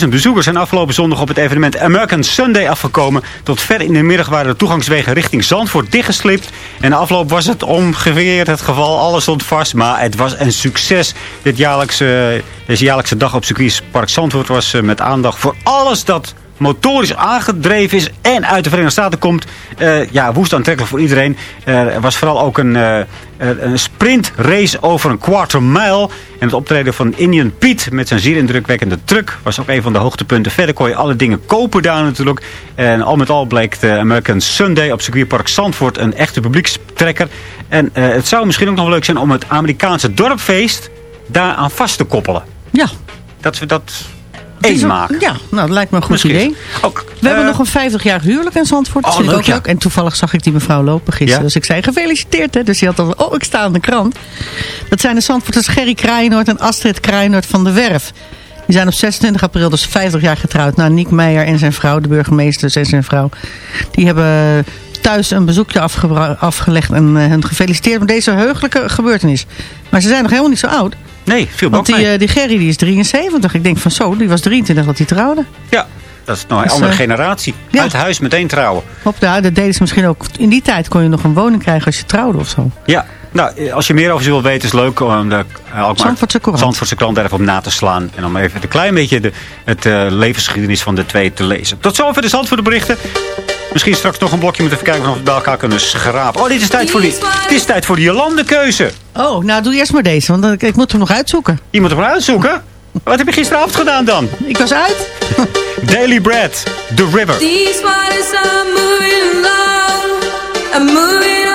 15.000 bezoekers zijn afgelopen zondag op het evenement American Sunday afgekomen. Tot ver in de middag waren de toegangswegen richting Zandvoort dichtgeslipt. En de afloop was het ongeveer het geval. Alles stond vast, maar het was een succes. Dit jaarlijkse, deze jaarlijkse dag op circuitpark Zandvoort was uh, met aandacht voor alles dat motorisch aangedreven is en uit de Verenigde Staten komt. Uh, ja, woest aantrekkelijk voor iedereen. Uh, er was vooral ook een, uh, een sprintrace over een quarter mile. En het optreden van Indian Pete met zijn zeer indrukwekkende truck was ook een van de hoogtepunten. Verder kon je alle dingen kopen daar natuurlijk. En al met al bleek de American Sunday op circuitpark Zandvoort een echte publiekstrekker. En het zou misschien ook nog leuk zijn om het Amerikaanse dorpfeest daaraan vast te koppelen. Ja. Dat we dat één maken. Ja, nou, dat lijkt me een goed Misschien. idee. Ook, We hebben nog een 50 jaar huwelijk in Zandvoort. Dat Oh, vind ik leuk, ook ja. leuk. En toevallig zag ik die mevrouw lopen gisteren. Ja? Dus ik zei gefeliciteerd. Hè. Dus die had al oh ik sta aan de krant. Dat zijn de Zandvoorters Gerry Kraaienoord en Astrid Kraaienoord van de Werf. Die zijn op 26 april dus 50 jaar getrouwd. Nou, Niek Meijer en zijn vrouw, de burgemeester en zijn vrouw. Die hebben thuis een bezoekje afgelegd en eh, hen gefeliciteerd met deze heugelijke gebeurtenis. Maar ze zijn nog helemaal niet zo oud. Nee, veel Want die, eh, die Gerry die is 73. Ik denk van zo, die was 23 dat hij trouwde. Ja, dat is nou een Dus, andere eh, generatie. ja. Uit huis meteen trouwen. Op de, dat deden ze misschien ook. In die tijd kon je nog een woning krijgen als je trouwde of zo. Ja, nou, eh, als je meer over ze wil weten, is het leuk om de uh, Zandvoortse Courant. Zandvoortse krant even op na te slaan. En om even een klein beetje de, het levensgeschiedenis van de twee te lezen. Tot zover de Zandvoort berichten. Misschien straks nog een blokje moeten even kijken of we bij elkaar kunnen schrapen. Oh, dit is tijd voor die, dit is tijd voor die Jolande-keuze. Oh, nou doe eerst maar deze, want ik, ik moet hem nog uitzoeken. Je moet hem uitzoeken. Wat heb je gisteravond gedaan dan? Ik was uit. Daily Bread, The River. These waters are moving along. I'm moving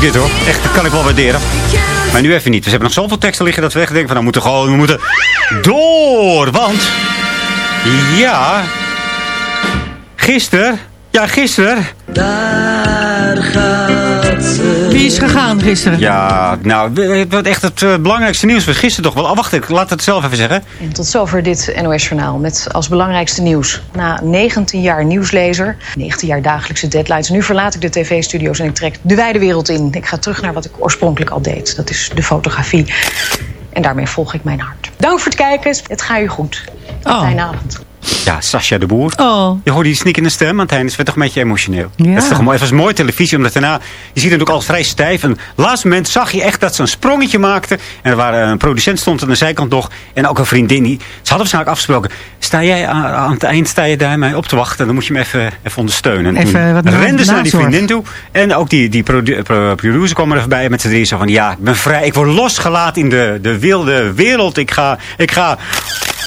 Dit hoor. Echt, dat kan ik wel waarderen. Maar nu even niet. We hebben nog zoveel teksten liggen dat we echt denken van... Nou, we moeten gewoon, we moeten door. Want, ja... Gisteren, ja gisteren... Gegaan gisteren? Ja, nou, wat echt het eh, belangrijkste nieuws was gisteren toch wel. Oh, wacht, ik laat het zelf even zeggen. En tot zover dit NOS-journaal met als belangrijkste nieuws. Na 19 jaar nieuwslezer, 19 jaar dagelijkse deadlines... nu verlaat ik de tv-studio's en ik trek de wijde wereld in. Ik ga terug naar wat ik oorspronkelijk al deed. Dat is de fotografie. En daarmee volg ik mijn hart. Dank voor het kijken. Het gaat u goed. Oh. Fijne avond. Ja, Sascha de Boer. Oh. Je hoorde die snikkende stem einde. Het werd toch een beetje emotioneel. Ja. Dat is toch mooi. Het was mooi televisie, omdat daarna... Je ziet het ook al vrij stijf. En laatste moment zag je echt dat ze een sprongetje maakte. En er waren, een producent stond aan de zijkant nog. En ook een vriendin. Die, ze hadden waarschijnlijk afgesproken. Sta jij aan, aan het eind sta je daar mij op te wachten. Dan moet je me even, even ondersteunen. En Even wat na- rende ze naar die vriendin toe. En ook die, die produ- pro- producer kwam er even bij met z'n drieën. Zo van, ja, ik ben vrij. Ik word losgelaten in de, de wilde wereld. Ik ga, ik ga,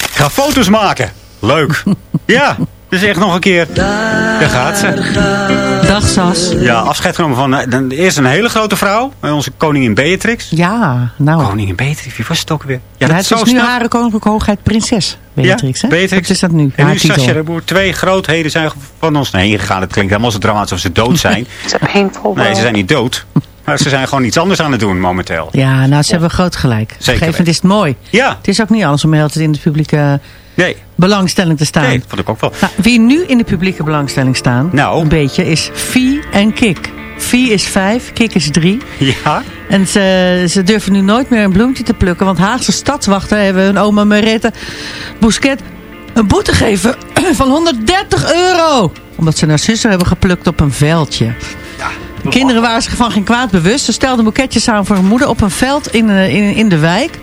ik ga foto's maken. Leuk. ja, dus echt nog een keer. Daar gaat ze. Dag Sas. Ja, afscheid genomen van eh, eerst een hele grote vrouw. eh, Onze koningin Beatrix. Ja, nou. Koningin Beatrix, wie was het ook weer? Ja, dat het is nu haar koninklijke hoogheid prinses, Beatrix. ja, hè? Beatrix. Wat is dat nu? En Haar nu titel. Sascha de Boer. Twee grootheden zijn van ons heen gegaan. Het klinkt helemaal zo dramatisch alsof ze dood zijn. Nee, ze zijn niet dood. Maar ze zijn gewoon iets anders aan het doen momenteel. Ja, nou, ze hebben groot gelijk. Op een gegeven moment is het mooi. Ja. Het is ook niet alles om tijd in de publieke Nee. belangstelling te staan. Nee, dat vond ik ook wel. Nou, wie nu in de publieke belangstelling staan, Nou. een beetje, is Vie en Kik. Vie is vijf, Kik is drie. Ja. En ze, ze durven nu nooit meer een bloemetje te plukken. Want Haagse stadswachten hebben hun oma Merette Bousquet een boete gegeven van 130 euro. Omdat ze narcissen hebben geplukt op een veldje. De kinderen waren zich van geen kwaad bewust. Ze stelden boeketjes aan voor hun moeder op een veld in, eh, in, in de wijk.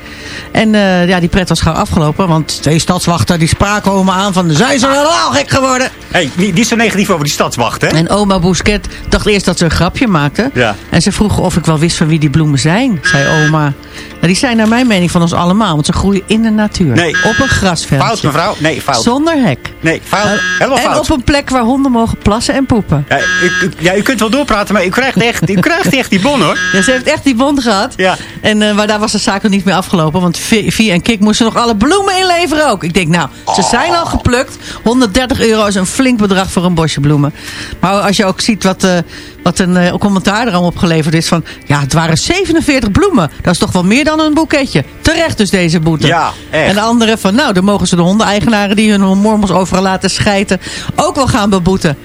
En eh, ja, die pret was gauw afgelopen. Want twee stadswachten die spraken oma aan van... Zijn ze helemaal gek geworden? hey, niet, niet zo negatief over die stadswacht, hè? En oma Bousquet dacht eerst dat ze een grapje maakte. Ja. En ze vroeg of ik wel wist van wie die bloemen zijn, zei oma. Nou, die zijn naar mijn mening van ons allemaal. Want ze groeien in de natuur. Nee. Op een grasveldje. Fout, mevrouw. Nee, fout. Zonder hek. Nee, fout. Eh, Helemaal en fout. op een plek waar honden mogen plassen en poepen. Ja, u- ja, u kunt wel doorpraten, maar u krijgt echt, u krijgt echt die bon, hoor. Ja, ze heeft echt die bond gehad. Ja. En eh, maar daar was de zaak nog niet meer afgelopen. Want Vi Vi en Kik moesten nog alle bloemen inleveren ook. Ik denk, nou, ze zijn al geplukt. 130 euro is een flink bedrag voor een bosje bloemen. Maar als je ook ziet wat, eh, wat een eh, commentaar er allemaal opgeleverd is. Van, ja, het waren 47 bloemen. Dat is toch wel meer dan een boeketje. Terecht dus deze boete. Ja, echt. En de andere van, nou, dan mogen ze de hondeneigenaren die hun mormels overal laten schijten. ook wel gaan beboeten.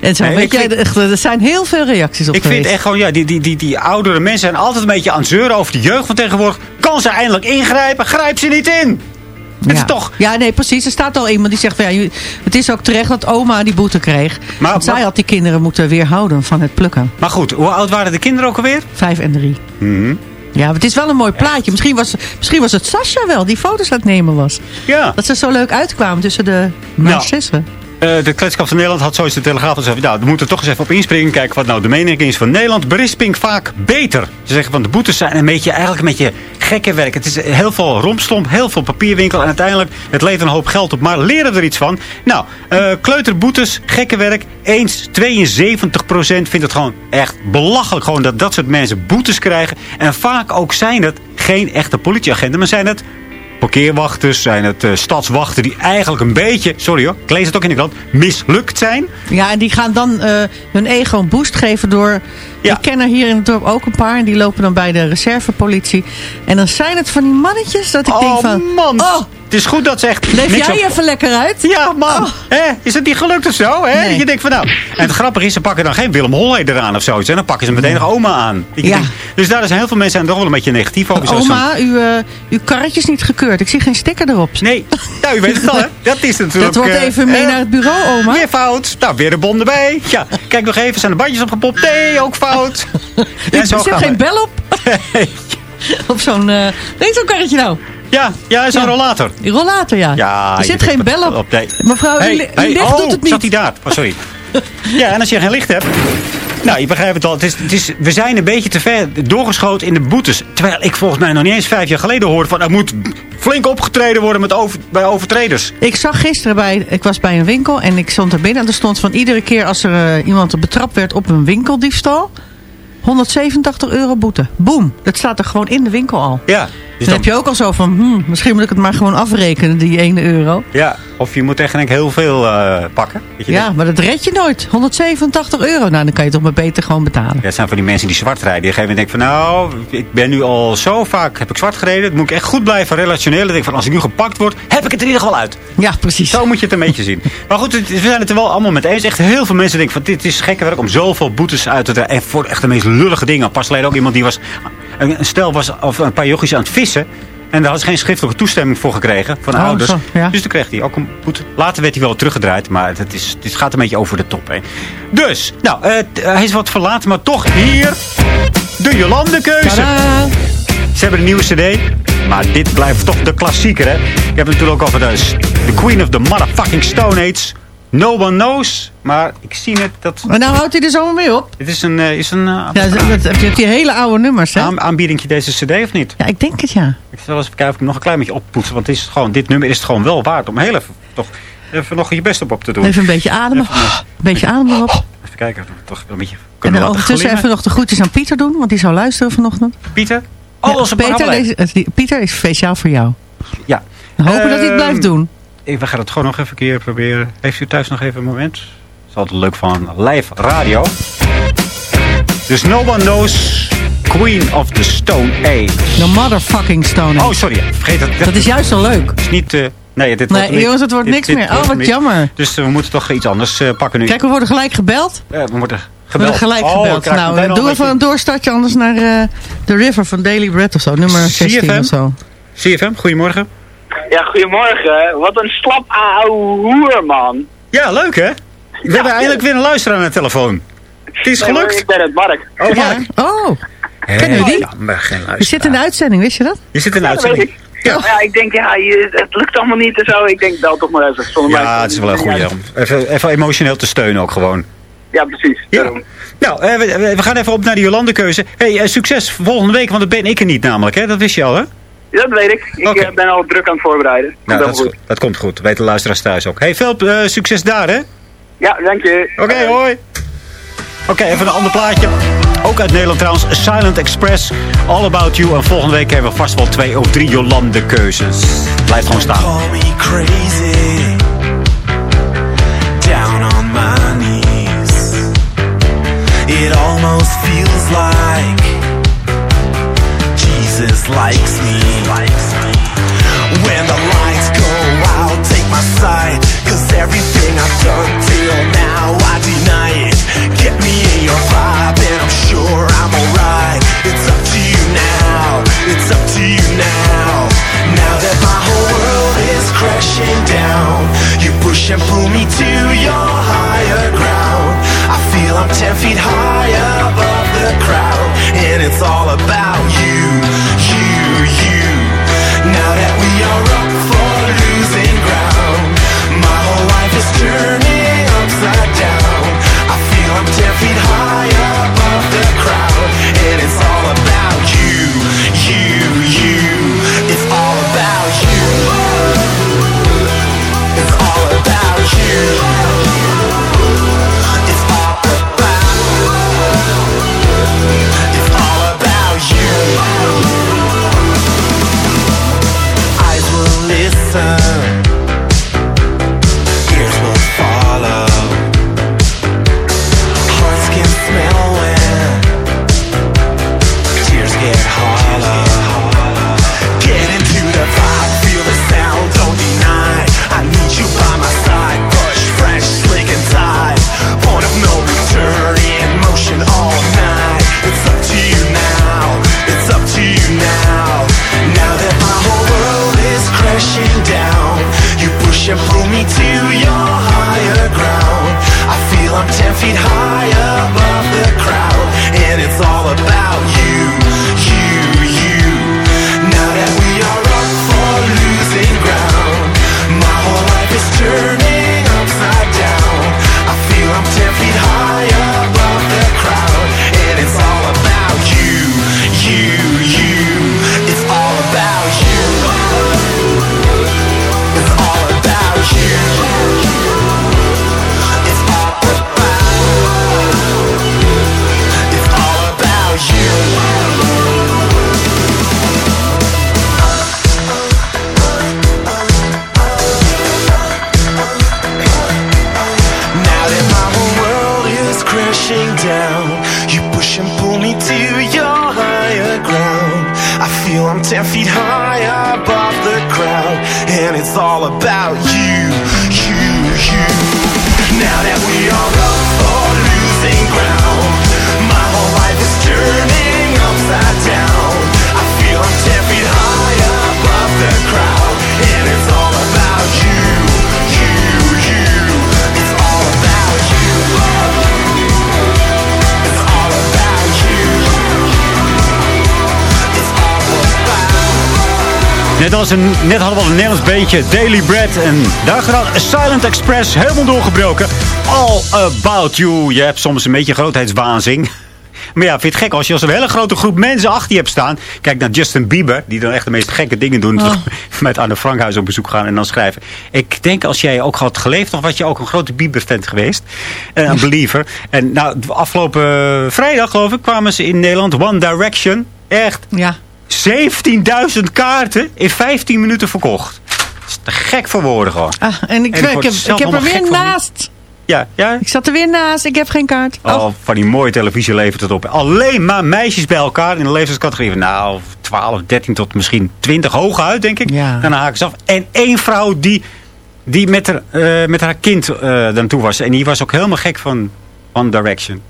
En zo, Nee, weet je, vind- er zijn heel veel reacties op Ik geweest. vind echt gewoon, ja, die, die, die, die oudere mensen zijn altijd een beetje aan het zeuren over de jeugd van tegenwoordig. Kan ze eindelijk ingrijpen? Grijp ze niet in! Het is ja. toch... Ja, nee, precies. Er staat al iemand die zegt... van, Ja, het is ook terecht dat oma die boete kreeg. Maar- Want zij maar- had die kinderen moeten weerhouden van het plukken. Maar goed, hoe oud waren de kinderen ook alweer? Vijf en drie. Mhm. Ja, het is wel een mooi plaatje. Misschien was, misschien was het Sascha wel die foto's aan het nemen was. Ja. Dat ze zo leuk uitkwamen tussen de narcissen. Eh, de kletskap van Nederland had zoiets de Telegraaf gezegd. Nou, we moeten toch eens even op inspringen. Kijken wat nou de mening is van Nederland. Berisping vaak beter. Ze zeggen van de boetes zijn een beetje, eigenlijk een beetje gekke werk. Het is heel veel rompslomp, heel veel papierwinkel. En uiteindelijk, het levert een hoop geld op. Maar leren er iets van? Nou, eh, kleuterboetes, gekke werk. Eens 72% vindt het gewoon echt belachelijk. Gewoon dat dat soort mensen boetes krijgen. En vaak ook zijn het geen echte politieagenten. Maar zijn het parkeerwachters, zijn het eh, stadswachten die eigenlijk een beetje, sorry hoor, ik lees het ook in de krant, mislukt zijn. Ja, en die gaan dan eh, hun ego een boost geven door... Ik ken er hier in het dorp ook een paar. En die lopen dan bij de reservepolitie. En dan zijn het van die mannetjes dat ik Oh, denk van... man. Oh, is goed dat ze echt... leef jij op- even lekker uit? Ja, man. Hè? Is het niet gelukt of zo? Hè? Nee. Dat je denkt van nou... En het grappige is, ze pakken dan geen Willem Holleder aan of zoiets. En dan pakken ze meteen nog oma aan. Ik Ja. denk- dus daar zijn heel veel mensen zijn toch wel een beetje negatief over. Oma, uw, eh, uw karretje is niet gekeurd. Ik zie geen sticker erop. Nee, nou, u weet het al, hè? Dat is natuurlijk... Dat wordt eh, even mee naar het bureau, oma. Weer fout. Nou, weer een bon erbij. Ja, kijk nog even, zijn de bandjes opgepopt? Nee, ook fout. Er zit geen bel op. op zo'n... nee, zo'n karretje nou. Ja, ja, zo'n Ja. rollator. Die rollator, ja. Ja, er zit geen wat- bel op. Mevrouw, uw Hey, li- uw hey, licht oh, doet het niet. zat hij daar? Oh, sorry. ja, en als je geen licht hebt... Nou, je begrijpt het al. Het is, het is, we zijn een beetje te ver doorgeschoten in de boetes. Terwijl ik volgens mij nog niet eens vijf jaar geleden hoorde van... er moet flink opgetreden worden met over, bij overtreders. Ik zag gisteren bij, ik was bij een winkel en ik stond er binnen. En er stond van iedere keer als er eh, iemand betrapt werd op een winkeldiefstal... 187 euro boete. Boom. Dat staat er gewoon in de winkel al. Ja. Dan, heb je ook al zo van, hmm, misschien moet ik het maar gewoon afrekenen, die 1 euro. Ja, of je moet ik heel veel eh, pakken. Weet je Ja, maar dat red je nooit. 187 euro. Nou, dan kan je toch maar beter gewoon betalen. Ja, het zijn van die mensen die zwart rijden. Die moment denken van nou, ik ben nu al zo vaak, heb ik zwart gereden. Dan moet ik echt goed blijven relationeel. Dan denk ik van als ik nu gepakt word, heb ik het er in ieder geval uit. Ja, precies. Zo moet je het een beetje zien. Maar goed, het- we zijn het er wel allemaal met eens. Echt heel veel mensen denken van dit is gekke werk om zoveel boetes uit te delen. En voor echt de meest lullige dingen. Pas geleden ook iemand die was, een een stel was, of een paar jochies aan het vissen. En daar had ze geen schriftelijke toestemming voor gekregen van de Oh, ouders. zo, ja. Dus toen kreeg hij ook een boete. Later werd hij wel teruggedraaid, maar het, is, het gaat een beetje over de top. Hè. Dus, nou, eh, hij is wat verlaten, maar toch hier de Jolande-keuze. Tadaa! Ze hebben een nieuwe cd, maar dit blijft toch de klassieker, hè? Ik heb het natuurlijk ook over de, de Queen of the Motherfucking Stone Age. No one knows, maar ik zie net dat... Maar nou houdt hij er zomaar mee op. Het is een, eh, is een eh, Ja, dat, dat, je hebt die hele oude nummers, hè? aan, aanbiedingje deze cd of niet? Ja, ik denk het, ja. Ik zal eens even kijken of ik hem nog een klein beetje oppoetsen. Want het is gewoon, dit nummer is het gewoon wel waard om heel even, toch, even nog je best op, op te doen. Even een beetje ademen. Een beetje ademen erop. Even kijken of we toch een beetje En kunnen laten ondertussen even nog de groetjes aan Pieter doen, want die zou luisteren vanochtend. Pieter? Oh, Ja, onze Peter, programma. deze- Pieter is speciaal voor jou. Ja. We hopen dat hij het Ehm, blijft doen. Ik, we gaan het gewoon nog even een keer proberen. Heeft u thuis nog even een moment? Altijd leuk van live radio. Dus no one knows Queen of the Stone Age. No motherfucking Stone Age. Oh, sorry. Vergeet dat. Dat is juist zo leuk. is niet... eh, nee, dit Nee, wordt niet- jongens, het wordt dit- niks dit meer. Oh, wat jammer. Dus eh, we moeten toch iets anders eh, pakken nu. Kijk, we worden gelijk gebeld. We worden We gebeld. worden gelijk Oh, gebeld. Nou, meteen al doe een even een beetje- doorstartje anders naar eh The River van Daily Bread of zo. Nummer 16 CFM? of zo. CFM, goedemorgen. Ja, goedemorgen. Wat een slap ouwe hoer, man. Ja, leuk hè? We hebben eindelijk weer een luisteraar aan de telefoon. Het is Nee, gelukt. Ik ben het, Mark. Oh, Mark. Oh, kennen we die? jammer, geen je zit in de uitzending, wist je dat? Je zit in de weet uitzending. Ja. ja, ik denk, ja, je, het lukt allemaal niet en zo. Ik denk, bel toch maar even. Zonder Ja, het is wel een goede. om Even, even emotioneel te steunen ook gewoon. Ja, precies. Ja. Nou, eh, we, gaan even op naar die Jolande-keuze. Hey, eh, succes volgende week, want dat ben ik er niet namelijk. Hè? Dat wist je al, hè? Ja, dat weet ik. Ik Oké. eh, ben al druk aan het voorbereiden. Komt Nou, dat, is goed. dat komt goed. Weten de luisteraars thuis ook. Hey, veel eh, succes daar, hè? Ja, dank je. Oké, hoi. Oké, even een ander plaatje. Ook uit Nederland trouwens. Silent Express. All About You. En volgende week hebben we vast wel twee of drie Jolande-keuzes. Blijf gewoon staan. Call me crazy. Down on my knees. It almost feels like Jesus likes me. When the lights go out, take my side. Now I deny it. Get me in your vibe and I'm sure I'm alright. It's up to you now, it's up to you now. Now that my whole world is crashing down You push and pull me to your higher ground. I feel I'm ten feet high above the crowd And it's all about you, you, you. Now that we are up Net, als een, net hadden we al een Nederlands beentje, Daily Bread. En daar gedaan Silent Express, helemaal doorgebroken. All about you. Je hebt soms een beetje grootheidswaanzin. Maar ja, vind je het gek als je als een hele grote groep mensen achter je hebt staan. Kijk naar Justin Bieber, die dan echt de meest gekke dingen doen. Oh. Met Anne Frankhuis op bezoek gaan en dan schrijven. Ik denk als jij ook had geleefd, of was je ook een grote Bieber-fan geweest. Eh, Een believer. En nou, afgelopen eh, vrijdag geloof ik kwamen ze in Nederland. One Direction. Echt. Ja. 17.000 kaarten in 15 minuten verkocht. Dat is te gek voor woorden gewoon. Ah, en ik, En ik heb, zelf ik heb er weer naast. Ja, ja. Ik zat er weer naast. Ik heb geen kaart. Oh. Oh, van die mooie televisie levert het op. Alleen maar meisjes bij elkaar in de leeftijdscategorie. van, Nou, 12, 13 tot misschien 20 hooguit, denk ik. Ja. Dan haken ze af. En één vrouw die, die met, haar, eh, met haar kind eh dan toe was. En die was ook helemaal gek van One Direction.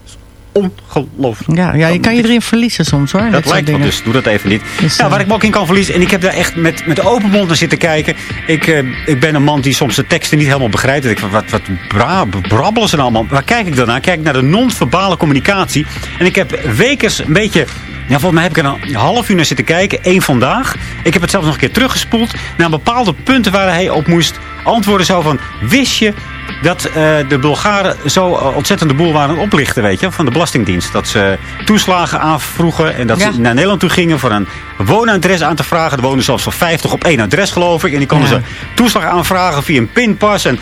Ongelooflijk. Ja, ja, je kan je erin verliezen soms hoor. Dat lijkt wel, dus doe dat even niet. Dus, nou, waar ik me ook in kan verliezen. En ik heb daar echt met, met open mond naar zitten kijken. Ik, eh, ik ben een man die soms de teksten niet helemaal begrijpt. Ik wat, wat bra brabbelen ze nou allemaal? Waar kijk ik dan naar? Kijk naar de non-verbale communicatie. En ik heb wekers een beetje... Ja, volgens mij heb ik er een half uur naar zitten kijken. Eén vandaag. Ik heb het zelfs nog een keer teruggespoeld. Naar bepaalde punten waar hij op moest antwoorden. Zo van, wist je dat eh, de Bulgaren zo eh, ontzettend de boel waren aan het oplichten, weet je, van de Belastingdienst. Dat ze toeslagen aanvroegen en dat Ja. ze naar Nederland toe gingen voor een woonadres aan te vragen. Er woonden zelfs van 50 op één adres, geloof ik. En die konden Ja. ze toeslag aanvragen via een pinpas. En,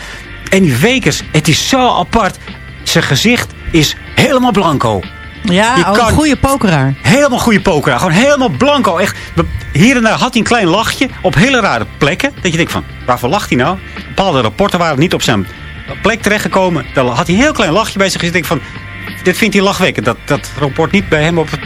en die Wekers, het is zo apart. Zijn gezicht is helemaal blanco. Ja, Je oh, een goede pokeraar. Helemaal goede pokeraar. Gewoon helemaal blanco. Echt, hier en daar had hij een klein lachje op hele rare plekken. Dat je denkt van, waarvoor lacht hij nou? Bepaalde rapporten waren niet op zijn plek terechtgekomen. Dan had hij een heel klein lachje bij zich gezet. Ik denk van, dit vindt hij lachwekkend. Dat, dat rapport niet bij hem op het...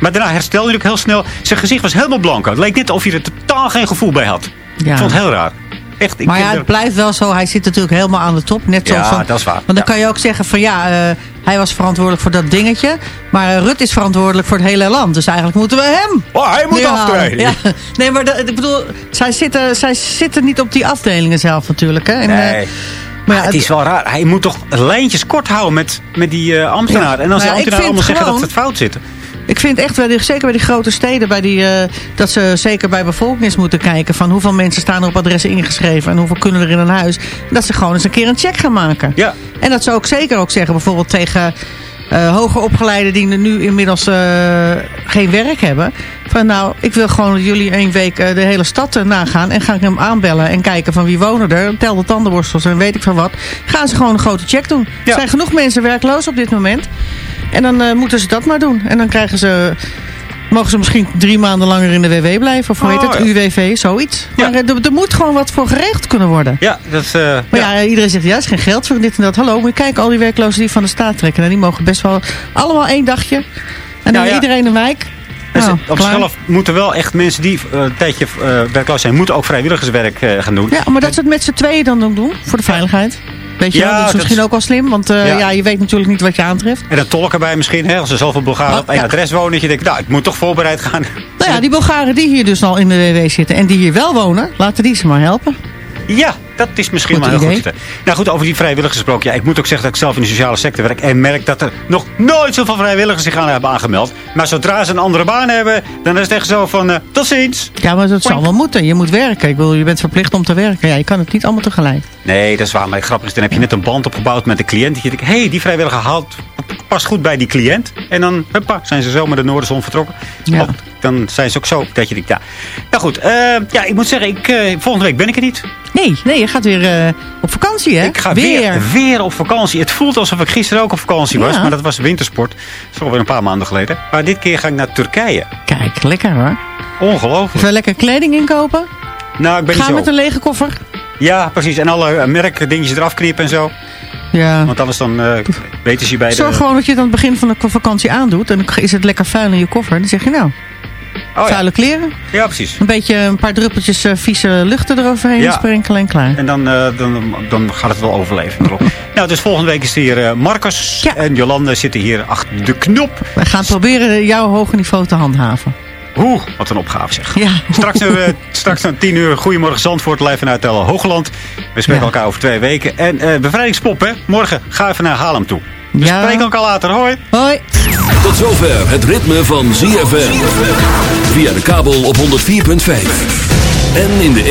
Maar daarna herstelde hij ook heel snel. Zijn gezicht was helemaal blanco. Het leek net of hij er totaal geen gevoel bij had. Ja. Ik vond het heel raar. Echt, ik maar ja, het er- blijft wel zo. Hij zit natuurlijk helemaal aan de top. Net zoals Ja, van, dat is waar. Want dan Ja. kan je ook zeggen van ja, eh, hij was verantwoordelijk voor dat dingetje. Maar eh, Rut is verantwoordelijk voor het hele land. Dus eigenlijk moeten we hem. Oh, hij moet aftreden. Ja. Nee, maar dat- ik bedoel, zij zitten, zij zitten niet op die afdelingen zelf natuurlijk. Hè. En, eh, Nee. Maar het is wel raar. Hij moet toch lijntjes kort houden met, met die eh ambtenaar. Ja. En als ik ambtenaar allemaal zeggen dat gewoon- ze het fout zitten. Ik vind echt, wel, die- zeker bij die grote steden, bij die, eh, dat ze zeker bij bevolking eens moeten kijken van hoeveel mensen staan er op adressen ingeschreven en hoeveel kunnen er in een huis. Dat ze gewoon eens een keer een check gaan maken. Ja. En dat ze ook zeker ook zeggen, bijvoorbeeld tegen eh hoger opgeleiden die nu inmiddels eh, geen werk hebben. Van nou, ik wil gewoon dat jullie één week eh, de hele stad nagaan en ga ik hem aanbellen en kijken van wie wonen er. Tel de tandenborstels en weet ik van wat. Gaan ze gewoon een grote check doen. Er zijn genoeg mensen werkloos op dit moment. En dan moeten ze dat maar doen. En dan krijgen ze... Mogen ze misschien drie maanden langer in de WW blijven? Of hoe heet Oh, het? ja. UWV, zoiets. Maar eh, er, er moet gewoon wat voor geregeld kunnen worden. Ja, dat is... eh, Maar ja, iedereen zegt, ja, er is geen geld voor dit en dat. Hallo, je kijken, al die werklozen die van de staat trekken. Nou, die mogen best wel allemaal één dagje. En dan iedereen een wijk. Dus Nou, op zichzelf moeten wel echt mensen die eh, een tijdje werkloos zijn, moeten ook vrijwilligerswerk gaan doen. Ja, maar dat ze het met z'n tweeën dan ook doen, voor de veiligheid. Weet je Ja, dat is dat misschien is- ook wel slim. Want eh, Ja. ja. je weet natuurlijk niet wat je aantreft. En dan tolken bij misschien, hè, als er zoveel Bulgaren op één adres wonen, dat je denkt, nou, ik moet toch voorbereid gaan. Nou ja, die Bulgaren die hier dus al in de WW zitten en die hier wel wonen, laten die ze maar helpen. Ja, dat is misschien wel heel idee. goed. Nou goed, over die vrijwilligers gesproken. Ja, ik moet ook zeggen dat ik zelf in de sociale sector werk. En merk dat er nog nooit zoveel vrijwilligers zich aan hebben aangemeld. Maar zodra ze een andere baan hebben, dan is het echt zo van, eh, tot ziens. Ja, maar dat zal wel moeten. Je moet werken. Ik bedoel, je bent verplicht om te werken. Ja, je kan het niet allemaal tegelijk. Nee, dat is waar. Maar grappig is, dan heb je net een band opgebouwd met de cliënt. Dat je denkt, hé, hey, die vrijwilliger haalt, past goed bij die cliënt. En dan, huppa, zijn ze zo met de Noorderzon vertrokken. Ja. Dan zijn ze ook zo. Dat je denkt, ja. Nou goed, eh, ja, ik moet zeggen, ik, eh, volgende week ben ik er niet. Nee, nee, je gaat weer eh, op vakantie, hè? Ik ga weer. weer op vakantie. Het voelt alsof ik gisteren ook op vakantie was. Ja. Maar dat was wintersport. Dat is alweer een paar maanden geleden. Maar dit keer ga ik naar Turkije. Kijk, lekker hoor. Ongelooflijk. Even lekker kleding inkopen. Nou, ik ben Ga niet zo... met een lege koffer. Ja, precies. En alle merkdingetjes eraf knippen en zo. Ja. Want anders dan eh weten ze je bij de... Zorg gewoon dat je het aan het begin van de vakantie aandoet. En dan is het lekker vuil in je koffer. Dan zeg je nou, ja. vuile kleren. Ja, precies. Een beetje een paar druppeltjes eh, vieze luchten eroverheen Ja. sprinkelen en klaar. En dan, eh, dan, dan gaat het wel overleven. nou, dus volgende week is hier eh, Marcus en Jolande zitten hier achter de knop. We gaan proberen jouw hoge niveau te handhaven. Oeh, wat een opgave zeg. Ja. Straks, eh, straks om 10 uur, Goedemorgen Zandvoort, live vanuit El Hoogland. We spreken elkaar over twee weken. En eh bevrijdingspop, hè? Morgen ga even naar Haarlem toe. We Ja. spreken elkaar later, hoi. Hoi. Tot zover het ritme van ZFM. Via de kabel op 104.5. En in de